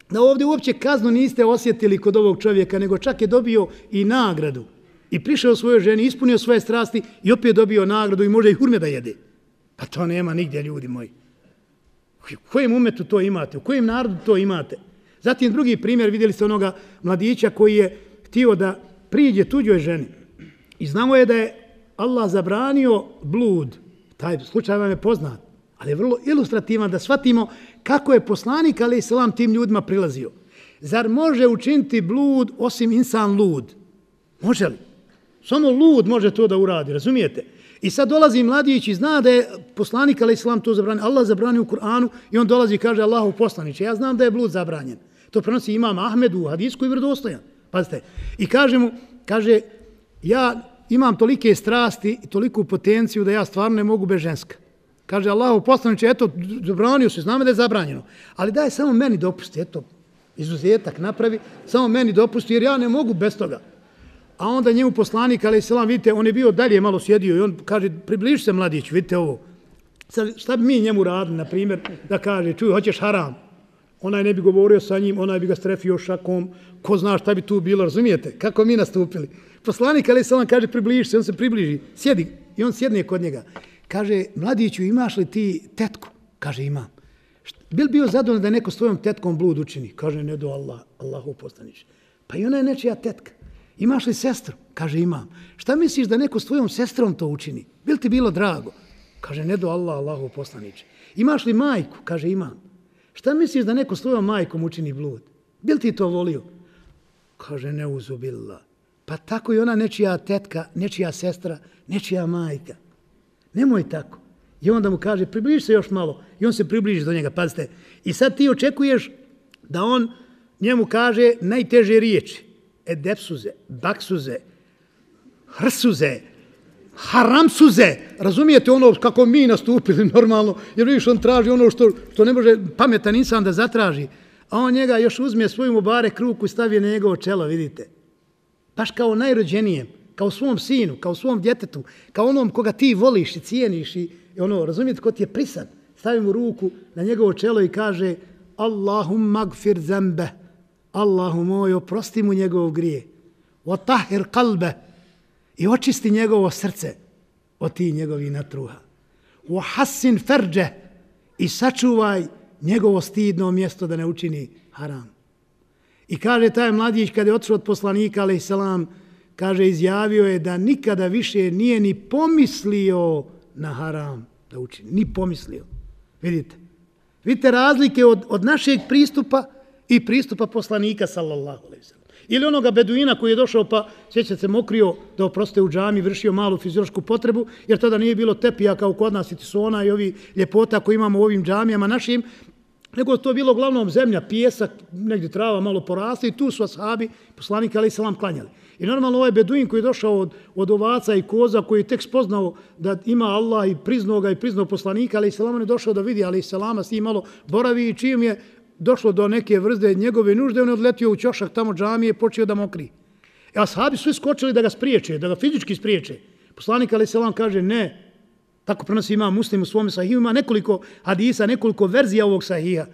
da ovdje uopće kaznu niste osjetili kod ovog čovjeka, nego čak je dobio i nagradu. I prišao svojoj ženi, ispunio svoje strasti i opet dobio nagradu i može i hurme da jede. Pa to nema nigdje, ljudi moji. U kojem umetu to imate? U kojem narodu to imate? Zatim drugi primjer, vidjeli ste onoga mladića koji je htio da priđe tuđoj ženi. I znamo je da je Allah zabranio blud. Taj slučaj vam je poznat. Ali je vrlo ilustrativan da shvatimo kako je poslanik, ali islam, tim ljudima prilazio. Zar može učiniti blud osim insan lud? Može li? Samo lud može to da uradi, razumijete? I sad dolazi mladić i zna da je poslanik, ali islam to zabranio. Allah zabranio u Kur'anu i on dolazi i kaže Allahu poslaniće. Ja znam da je blud zabranjen. To prenosi imam Ahmed u hadisku i vredostojan. Pazite. I kaže mu, kaže, ja imam tolike strasti i toliku potenciju da ja stvarno ne mogu bez ženska. Kaže Allahu poslaniće, eto, zabranio se, znam da je zabranjeno. Ali daj samo meni dopusti, eto, izuzetak napravi, samo meni dopusti, jer ja ne mogu bez toga. A onda njemu poslanik, ali selam, vidite, on je bio dalje malo sjedio i on kaže, približi se mladić, vidite ovo. Sad, šta bi mi njemu radili, na primjer, da kaže, čuj, hoćeš haram? Onaj ne bi govorio sa njim, onaj bi ga strefio šakom, ko zna šta bi tu bilo, razumijete? Kako mi nastupili? Poslanik, ali selam, kaže, približi se, on se približi, sjedi, i on sjedne kod njega. Kaže, mladiću, imaš li ti tetku? Kaže, imam. Bil bio zadovoljno da neko s tvojom tetkom blud učini? Kaže, ne do Allah, Allahu postaniš. Pa i ona je nečija tetka. Imaš li sestru? Kaže, imam. Šta misliš da neko s tvojom sestrom to učini? Bil ti bilo drago? Kaže, ne do Allah, Allahu poslaniče. Imaš li majku? Kaže, imam. Šta misliš da neko s tvojom majkom učini blud? Bil ti to volio? Kaže, ne uzubila. Pa tako i ona nečija tetka, nečija sestra, nečija majka. Nemoj tako. I onda mu kaže, približi se još malo. I on se približi do njega, pazite. I sad ti očekuješ da on njemu kaže najteže riječi. Edepsuze, baksuze, hrsuze, haramsuze. Razumijete ono kako mi nastupili normalno? Jer vidiš, on traži ono što, što ne može pametan insan da zatraži. A on njega još uzme svoju mubare kruku i stavi na njegovo čelo, vidite. Baš kao najrođenijem, kao svom sinu, kao svom djetetu, kao onom koga ti voliš i cijeniš i ono, razumijete, ko ti je prisan. Stavi mu ruku na njegovo čelo i kaže Allahum magfir zembe, Allahu moj, oprosti mu njegov grije. Otahir kalbe, i očisti njegovo srce od ti njegovi natruha. O hasin ferđe i sačuvaj njegovo stidno mjesto da ne učini haram. I kaže taj mladić kada je otišao od poslanika, ali selam, kaže, izjavio je da nikada više nije ni pomislio na haram da učini. Ni pomislio. Vidite. Vidite razlike od, od našeg pristupa i pristupa poslanika, sallallahu alaihi sallam. Ili onoga beduina koji je došao pa sjećate se mokrio da oproste u džami, vršio malu fiziološku potrebu, jer tada nije bilo tepija kao kod nas i tisona i ovi ljepota koji imamo u ovim džamijama našim, nego to bilo uglavnom zemlja, pijesak, negdje trava malo porasta i tu su ashabi, poslanika ali se klanjali. I normalno ovaj beduin koji je došao od, od ovaca i koza, koji je tek spoznao da ima Allah i priznao ga i priznao poslanika, ali se je došao da vidi, ali se s njim malo boravi i čim je došlo do neke vrste njegove nužde, on je odletio u ćošak tamo džamije i počeo da mokri. E, ashabi su skočili da ga spriječe, da ga fizički spriječe. Poslanik Ali Selam kaže ne, tako prenosi ima muslim u svome sahiju, ima nekoliko hadisa, nekoliko verzija ovog sahija,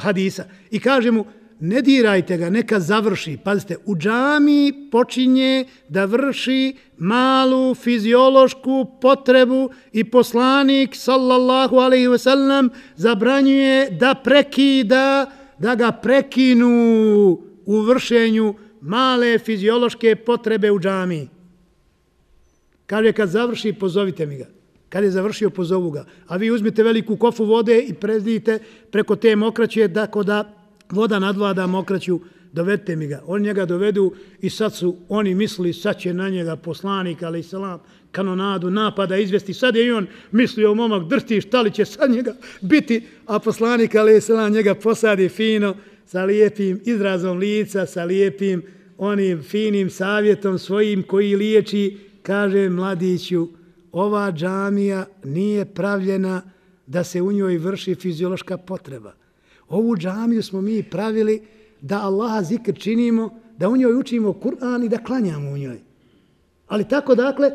hadisa. I kaže mu, ne dirajte ga, neka završi. Pazite, u džami počinje da vrši malu fiziološku potrebu i poslanik, sallallahu alaihi ve sellem, zabranjuje da prekida, da ga prekinu u vršenju male fiziološke potrebe u džami. Kaže, kad završi, pozovite mi ga. Kad je završio, pozovu ga. A vi uzmite veliku kofu vode i prezdite preko te mokraće, tako da voda nadvlada mokraću, dovedite mi ga. On njega dovedu i sad su oni mislili sad će na njega poslanik, ali i salam, kanonadu, napada, izvesti. Sad je i on mislio, momak, drti, šta li će sad njega biti, a poslanik, ali i salam, njega posadi fino, sa lijepim izrazom lica, sa lijepim onim finim savjetom svojim koji liječi, kaže mladiću, ova džamija nije pravljena da se u njoj vrši fiziološka potreba. Ovu džamiju smo mi pravili da Allaha zikr činimo, da u njoj učimo Kur'an i da klanjamo u njoj. Ali tako dakle,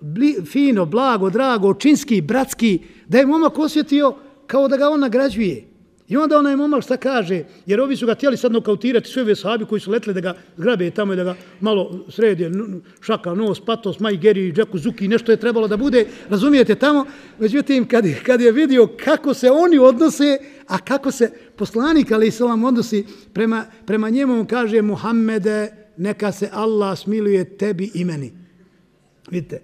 bli, fino, blago, drago, činski, bratski, da je momak osjetio kao da ga on nagrađuje. I onda onaj momak šta kaže, jer ovi su ga htjeli sad nokautirati sve ove sahabi koji su letli da ga zgrabe tamo i da ga malo sredje, šaka, nos, patos, maj, geri, džeku, zuki, nešto je trebalo da bude, razumijete tamo. Međutim, kad, kad je vidio kako se oni odnose, a kako se poslanik, ali i salam, odnosi prema, prema njemu, kaže Muhammede, neka se Allah smiluje tebi i meni. Vidite,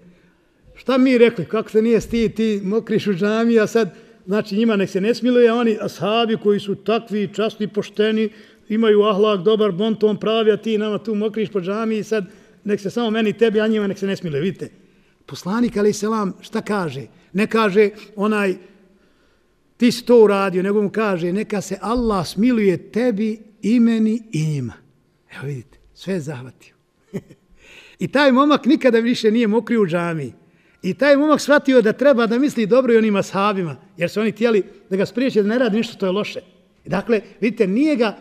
šta mi rekli, kako se nije sti, ti mokriš u džami, a sad, znači njima nek se ne smiluje, a oni ashabi koji su takvi, časni, pošteni, imaju ahlak, dobar bonton, pravi, a ti nama tu mokriš po džami i sad nek se samo meni tebi, a njima nek se ne smiluje, vidite. Poslanik, ali se vam, šta kaže? Ne kaže onaj, ti si to uradio, nego mu kaže, neka se Allah smiluje tebi, i meni i njima. Evo vidite, sve je zahvatio. I taj momak nikada više nije mokrio u džami. I taj momak shvatio da treba da misli dobro i onima sahabima, jer su oni htjeli da ga spriječe da ne radi ništa što je loše. Dakle, vidite, nije ga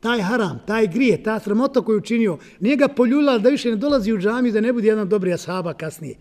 taj haram, taj grije, ta sramota koju učinio, nije ga poljula da više ne dolazi u džami da ne bude jedan dobri ashaba kasnije.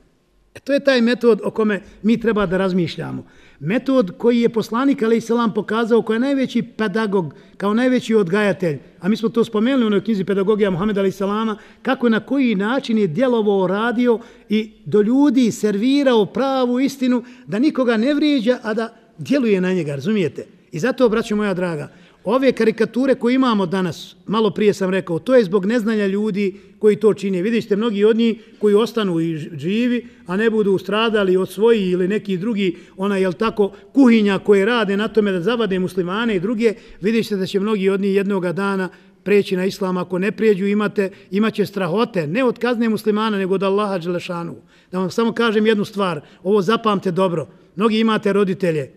E to je taj metod o kome mi treba da razmišljamo. Metod koji je poslanik Ali Selam pokazao kao najveći pedagog, kao najveći odgajatelj, a mi smo to spomenuli u onoj knjizi pedagogija Muhammeda Ali Selama, kako na koji način je djelovo radio i do ljudi servirao pravu istinu, da nikoga ne vrijeđa, a da djeluje na njega, razumijete? I zato, braćo moja draga, ove karikature koje imamo danas, malo prije sam rekao, to je zbog neznanja ljudi koji to čine. Vidite, mnogi od njih koji ostanu i živi, a ne budu stradali od svoji ili neki drugi, ona je tako, kuhinja koje rade na tome da zavade muslimane i druge, vidite da će mnogi od njih jednoga dana preći na islam. Ako ne prijeđu, imate, imaće strahote, ne od kazne muslimana, nego od Allaha Đelešanu. Da vam samo kažem jednu stvar, ovo zapamte dobro. Mnogi imate roditelje,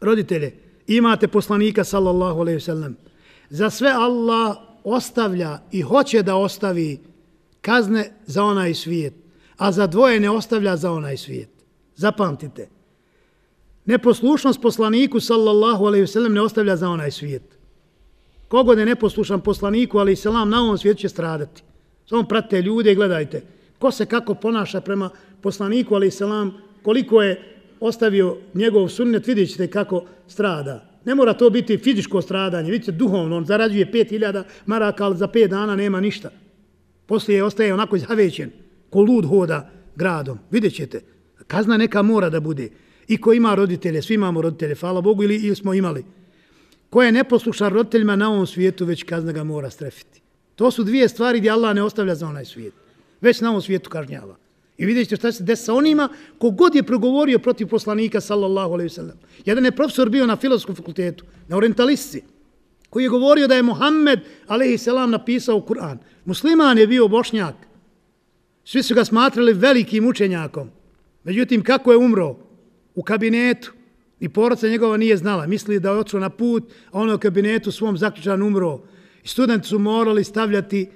roditelje, imate poslanika sallallahu alejhi ve sellem. Za sve Allah ostavlja i hoće da ostavi kazne za onaj svijet, a za dvoje ne ostavlja za onaj svijet. Zapamtite. Neposlušnost poslaniku sallallahu alejhi ve sellem ne ostavlja za onaj svijet. Kogod je neposlušan poslaniku, ali selam na ovom svijetu će stradati. Samo pratite ljude i gledajte ko se kako ponaša prema poslaniku, ali selam, koliko je ostavio njegov sunnet, vidjet ćete kako strada. Ne mora to biti fizičko stradanje, vidite duhovno, on zarađuje 5000 maraka, ali za 5 dana nema ništa. Poslije ostaje onako zavećen, ko lud hoda gradom. Vidjet ćete, kazna neka mora da bude. I ko ima roditelje, svi imamo roditelje, hvala Bogu, ili, ili smo imali. Ko je neposlušan roditeljima na ovom svijetu, već kazna ga mora strefiti. To su dvije stvari gdje Allah ne ostavlja za onaj svijet. Već na ovom svijetu kažnjava. I vidjet ćete šta se desi sa onima kogod je progovorio protiv poslanika, sallallahu alaihi sallam. Jedan je profesor bio na filozofskom fakultetu, na orientalistici, koji je govorio da je Muhammed, alaihi sallam, napisao Kur'an. Musliman je bio bošnjak. Svi su ga smatrali velikim učenjakom. Međutim, kako je umro? U kabinetu. I porodca njegova nije znala. Misli da je otišao na put, a ono u kabinetu svom zaključan umro. I studenti su morali stavljati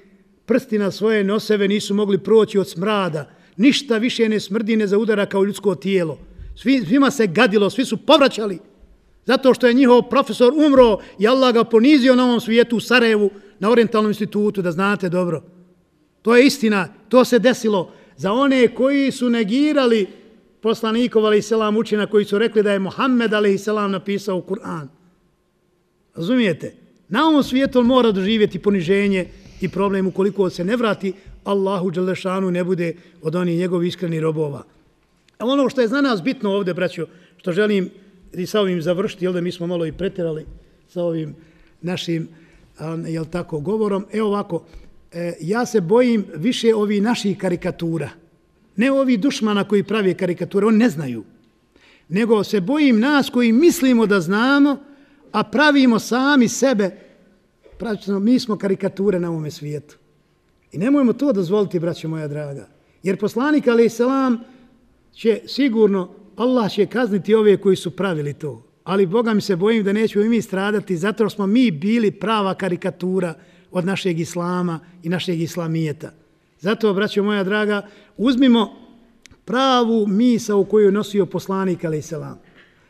prsti na svoje noseve, nisu mogli proći od smrada ništa više ne smrdi, ne zaudara kao ljudsko tijelo. Svi, svima se gadilo, svi su povraćali. Zato što je njihov profesor umro i Allah ga ponizio na ovom svijetu u Sarajevu, na orientalnom institutu, da znate dobro. To je istina, to se desilo za one koji su negirali poslanikov, ali i selam učina, koji su rekli da je Mohamed, ali i selam napisao Kur'an. Razumijete? Na ovom svijetu mora doživjeti poniženje i problem ukoliko se ne vrati Allahu Đelešanu ne bude od onih njegovih iskrenih robova. A ono što je za nas bitno ovdje, braćo, što želim i sa ovim završiti, jel da mi smo malo i pretjerali sa ovim našim, jel tako, govorom. Evo ovako, e, ja se bojim više ovih naših karikatura. Ne ovi dušmana koji pravi karikature, oni ne znaju. Nego se bojim nas koji mislimo da znamo, a pravimo sami sebe. praktično mi smo karikature na ovome svijetu. I nemojmo to dozvoliti, braćo moja draga. Jer poslanik, ali selam, će sigurno, Allah će kazniti ove koji su pravili to. Ali Boga mi se bojim da nećemo i mi stradati zato smo mi bili prava karikatura od našeg islama i našeg islamijeta. Zato, braćo moja draga, uzmimo pravu misa u koju nosio poslanik, ali selam.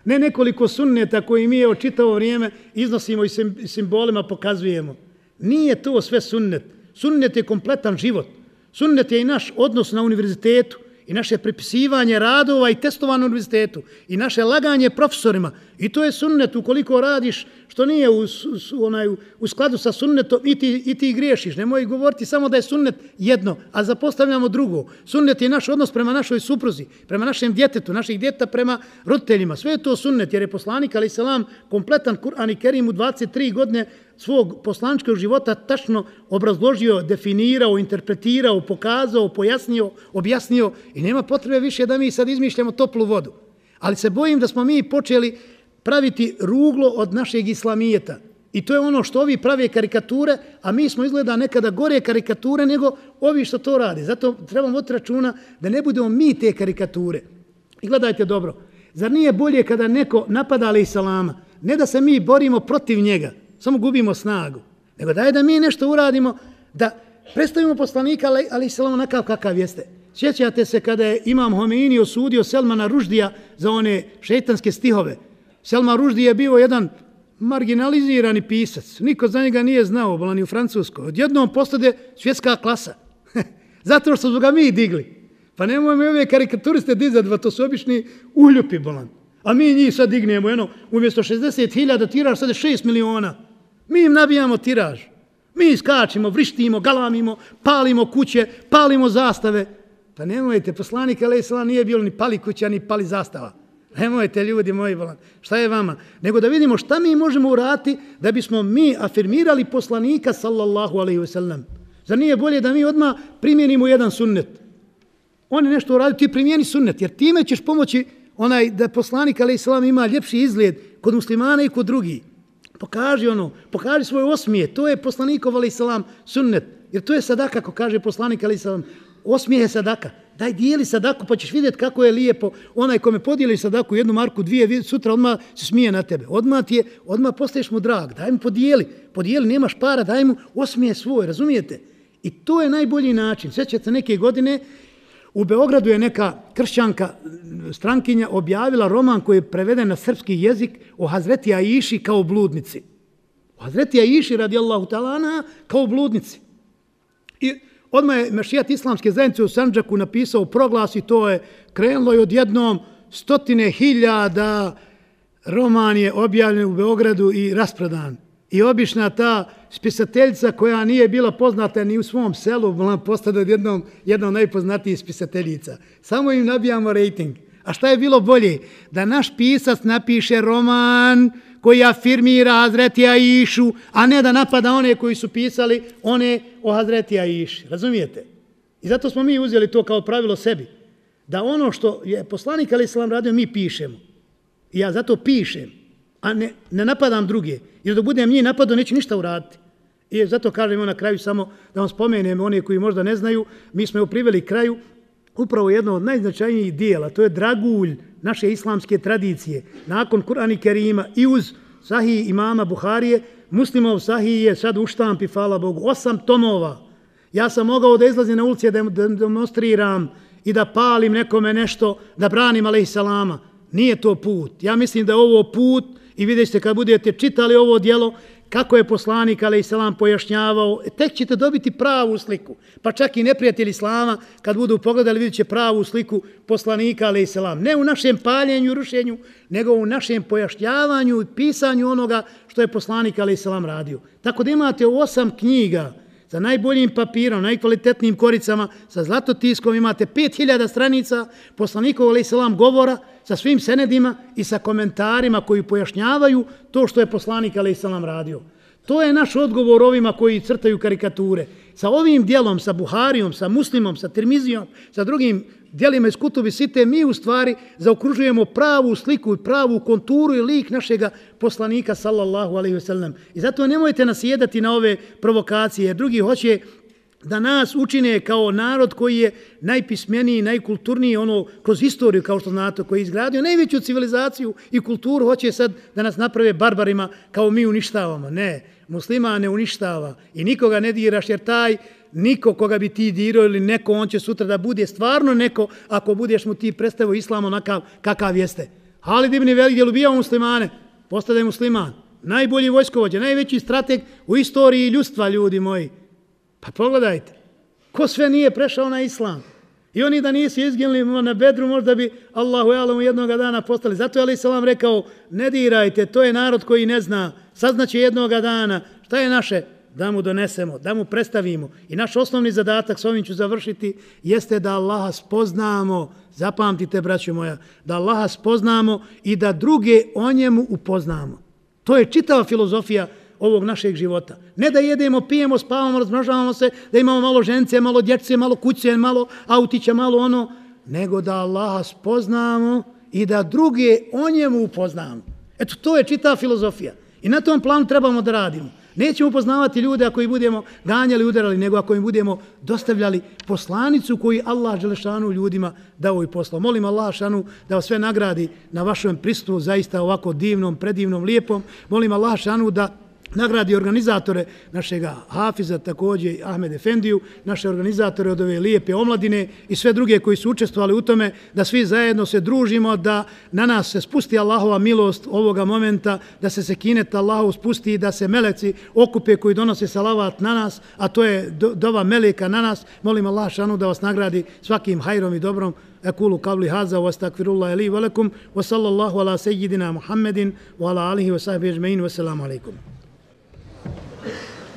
Ne nekoliko sunneta koji mi je očitavo vrijeme iznosimo i simbolima pokazujemo. Nije to sve sunnet. Sunnet je kompletan život. Sunnet je i naš odnos na univerzitetu i naše prepisivanje radova i testovanje na univerzitetu i naše laganje profesorima. I to je sunnet ukoliko radiš što nije u, u, onaj, u skladu sa sunnetom i ti, i ti griješiš. Nemoj govoriti samo da je sunnet jedno, a zapostavljamo drugo. Sunnet je naš odnos prema našoj supruzi, prema našem djetetu, naših djeta prema roditeljima. Sve je to sunnet jer je poslanik, ali selam, kompletan Kur'an i Kerim u 23 godine svog poslančkog života tačno obrazložio, definirao, interpretirao, pokazao, pojasnio, objasnio i nema potrebe više da mi sad izmišljamo toplu vodu. Ali se bojim da smo mi počeli praviti ruglo od našeg islamijeta. I to je ono što ovi prave karikature, a mi smo izgleda nekada gore karikature nego ovi što to rade. Zato trebamo od računa da ne budemo mi te karikature. I gledajte dobro, zar nije bolje kada neko napada ali salama, ne da se mi borimo protiv njega, samo gubimo snagu, nego da da mi nešto uradimo, da predstavimo poslanika ali, ali salama nakav kakav jeste. Sjećate se kada je Imam Homeini osudio Selmana Ruždija za one šeitanske stihove, Selma Ruždi je bio jedan marginalizirani pisac. Niko za njega nije znao, bolan u Francuskoj. Odjednom postade svjetska klasa. Zato što su ga mi digli. Pa nemoj me ove karikaturiste dizati, to su obični uljupi bolan. A mi njih sad dignemo, eno, umjesto 60.000 tiraš, sad je 6 miliona. Mi im nabijamo tiraž. Mi skačimo, vrištimo, galamimo, palimo kuće, palimo zastave. Pa nemojte, poslanik Ali nije bilo ni pali kuća, ni pali zastava. Nemojte, ljudi moji, bolan. Šta je vama? Nego da vidimo šta mi možemo urati da bismo mi afirmirali poslanika, sallallahu alaihi ve sellem. Zar nije bolje da mi odmah primjenimo jedan sunnet? On je nešto uradio, ti primjeni sunnet, jer time ćeš pomoći onaj da poslanik alaihi ve sellem ima ljepši izgled kod muslimana i kod drugih. Pokaži ono, pokaži svoje osmije, to je poslanikov ali salam, sunnet, jer to je sadaka, kako kaže poslanik ali salam, osmije je sadaka. Daj dijeli sadaku pa ćeš vidjeti kako je lijepo. Onaj kome podijeli sadaku jednu marku, dvije, sutra odmah se smije na tebe. Odmah ti je, odmah postaješ mu drag. Daj mu podijeli. Podijeli, nemaš para, daj mu osmije svoj, razumijete? I to je najbolji način. Sjećate neke godine, U Beogradu je neka kršćanka strankinja objavila roman koji je preveden na srpski jezik o Hazreti Aiši kao bludnici. O Hazreti Aiši radijallahu talana kao bludnici. I odmah je Mešijat islamske zajednice u Sanđaku napisao proglas i to je krenulo i odjednom stotine hiljada roman je objavljen u Beogradu i raspredan. I obična ta spisateljica koja nije bila poznata ni u svom selu, postade jednom, jednom najpoznatijih spisateljica. Samo im nabijamo rating. A šta je bilo bolje? Da naš pisac napiše roman koji afirmira Hazreti Aishu, a ne da napada one koji su pisali one o Hazreti Aishi. Razumijete? I zato smo mi uzeli to kao pravilo sebi. Da ono što je poslanik Ali Islam radio, mi pišemo. I ja zato pišem, a ne, ne napadam druge. Jer da budem njih napadao, neću ništa uraditi. I zato kažem na kraju samo da vam spomenem one koji možda ne znaju, mi smo u priveli kraju upravo jedno od najznačajnijih dijela, to je dragulj naše islamske tradicije. Nakon Kur'ani Kerima i uz sahih imama Buharije, muslimov sahih je sad u štampi, hvala Bogu, osam tomova. Ja sam mogao da izlazim na ulici da demonstriram i da palim nekome nešto, da branim alaihissalama. Nije to put. Ja mislim da je ovo put i vidjet ćete kad budete čitali ovo dijelo, kako je poslanik ali selam pojašnjavao, tek ćete dobiti pravu sliku. Pa čak i neprijatelji islama kad budu pogledali vidjet će pravu sliku poslanika ali selam. Ne u našem paljenju i rušenju, nego u našem pojašnjavanju i pisanju onoga što je poslanik ali selam radio. Tako da imate osam knjiga sa najboljim papirom, najkvalitetnijim koricama, sa zlatotiskom imate 5000 stranica poslanikov ali selam govora, sa svim senedima i sa komentarima koji pojašnjavaju to što je poslanik Ali Isalam radio. To je naš odgovor ovima koji crtaju karikature. Sa ovim dijelom, sa Buharijom, sa Muslimom, sa Tirmizijom, sa drugim dijelima iz Kutubi Site, mi u stvari zaokružujemo pravu sliku i pravu konturu i lik našeg poslanika, sallallahu alaihi ve sellem. I zato nemojte nasjedati na ove provokacije, jer drugi hoće da nas učine kao narod koji je najpismeniji, najkulturniji, ono, kroz istoriju, kao što znate, koji je izgradio najveću civilizaciju i kulturu, hoće sad da nas naprave barbarima kao mi uništavamo. Ne, muslima ne uništava i nikoga ne diraš, jer taj niko koga bi ti dirao ili neko, on će sutra da bude stvarno neko, ako budeš mu ti predstavo islam onakav kakav jeste. Halid ibn Velik je ubijao muslimane, postade musliman, najbolji vojskovođa, najveći strateg u istoriji ljudstva, ljudi moji. Pa pogledajte, ko sve nije prešao na islam? I oni da nisu izginuli na bedru, možda bi Allahu Alamu jednog dana postali. Zato je Ali Salam rekao, ne dirajte, to je narod koji ne zna, saznaće jednog dana. Šta je naše? Da mu donesemo, da mu predstavimo. I naš osnovni zadatak, s ovim ću završiti, jeste da Allaha spoznamo, zapamtite, braćo moja, da Allaha spoznamo i da druge o njemu upoznamo. To je čitava filozofija ovog našeg života. Ne da jedemo, pijemo, spavamo, razmnožavamo se, da imamo malo žence, malo djece, malo kuće, malo autića, malo ono, nego da Allaha spoznamo i da druge o njemu upoznamo. Eto, to je čitava filozofija. I na tom planu trebamo da radimo. Nećemo poznavati ljude ako ih budemo ganjali, udarali, nego ako im budemo dostavljali poslanicu koji Allah Želešanu ljudima dao i poslao. Molim Allah Šanu da vas sve nagradi na vašem pristupu zaista ovako divnom, predivnom, lijepom. Molim Allah Šanu da nagradi organizatore našega Hafiza, također i Ahmed Efendiju, naše organizatore od ove lijepe omladine i sve druge koji su učestvovali u tome da svi zajedno se družimo, da na nas se spusti Allahova milost ovoga momenta, da se se kinet Allahov spusti i da se meleci okupe koji donose salavat na nas, a to je dova meleka na nas. Molim Allah šanu da vas nagradi svakim hajrom i dobrom. Ekulu kabli haza, wa stakfirullah ili velikum, wa sallallahu ala sejidina Muhammedin, wa ala alihi wa sahbih ajmein, wa salamu alaikum.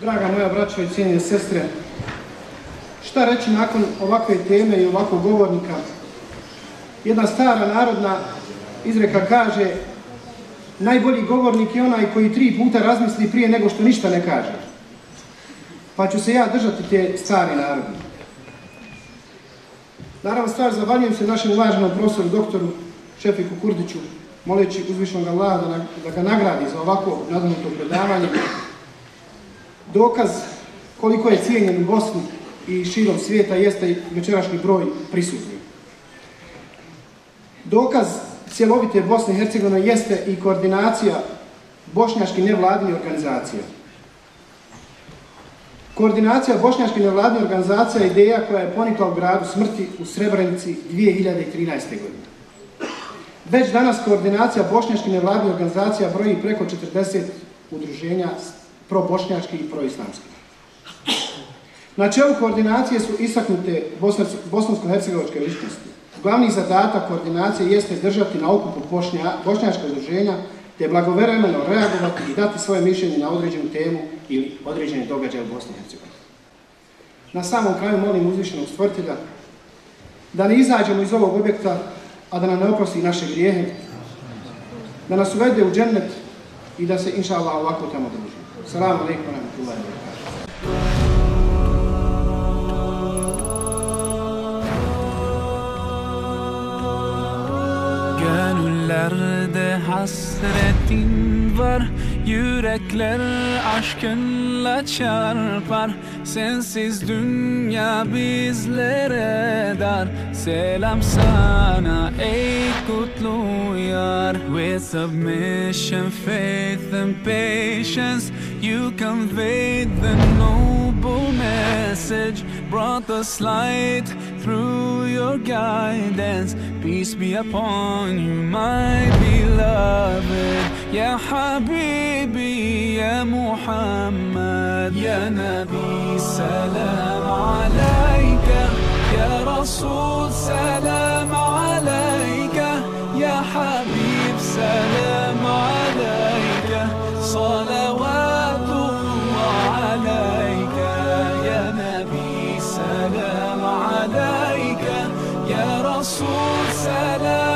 Draga moja braća i cijenje sestre, šta reći nakon ovakve teme i ovakvog govornika? Jedna stara narodna izreka kaže najbolji govornik je onaj koji tri puta razmisli prije nego što ništa ne kaže. Pa ću se ja držati te stare narodne. Naravno, stvar zavaljujem se našem uvaženom profesoru, doktoru Šefiku Kurdiću, moleći uzvišnog Allaha da, da ga nagradi za ovako nadnuto predavanje. Dokaz koliko je cijenjen u Bosni i širom svijeta jeste i večerašnji broj prisutnih. Dokaz cjelovite Bosne i Hercegovine jeste i koordinacija bošnjaški nevladnih organizacija. Koordinacija bošnjačke nevladnih organizacija je ideja koja je ponikla u gradu smrti u Srebrenici 2013. godine. Već danas koordinacija bošnjačke nevladnih organizacija broji preko 40 udruženja probošnjački i proislamski. Na čelu koordinacije su istaknute bosansko-hercegovačke ličnosti. Glavni zadatak koordinacije jeste držati na okupu bošnjačka udruženja te blagovremeno reagovati i dati svoje mišljenje na određenu temu ili određene događaje u Bosni i Hercegovini. Na samom kraju molim uzvišenog stvrtelja da ne izađemo iz ovog objekta, a da nam ne oprosti naše grijehe, da nas uvede u džennet i da se, inša Allah, ovako tamo alaikum, rahmatullahi wa Gönüllerde hasretin var Yürekler aşkınla çarpar. Sensiz dünya bizlere dar. Selam sana ey kutlu yar. With submission, faith and patience You conveyed the noble message Brought us light through your guidance. Peace be upon you my beloved. Ya Habibi, Ya Muhammad Ya Nabi, salam alayka. Ya Rasul, salam alayka. Ya Habib, salam alayka صلوات الله عليك يا نبي سلام عليك يا رسول سلام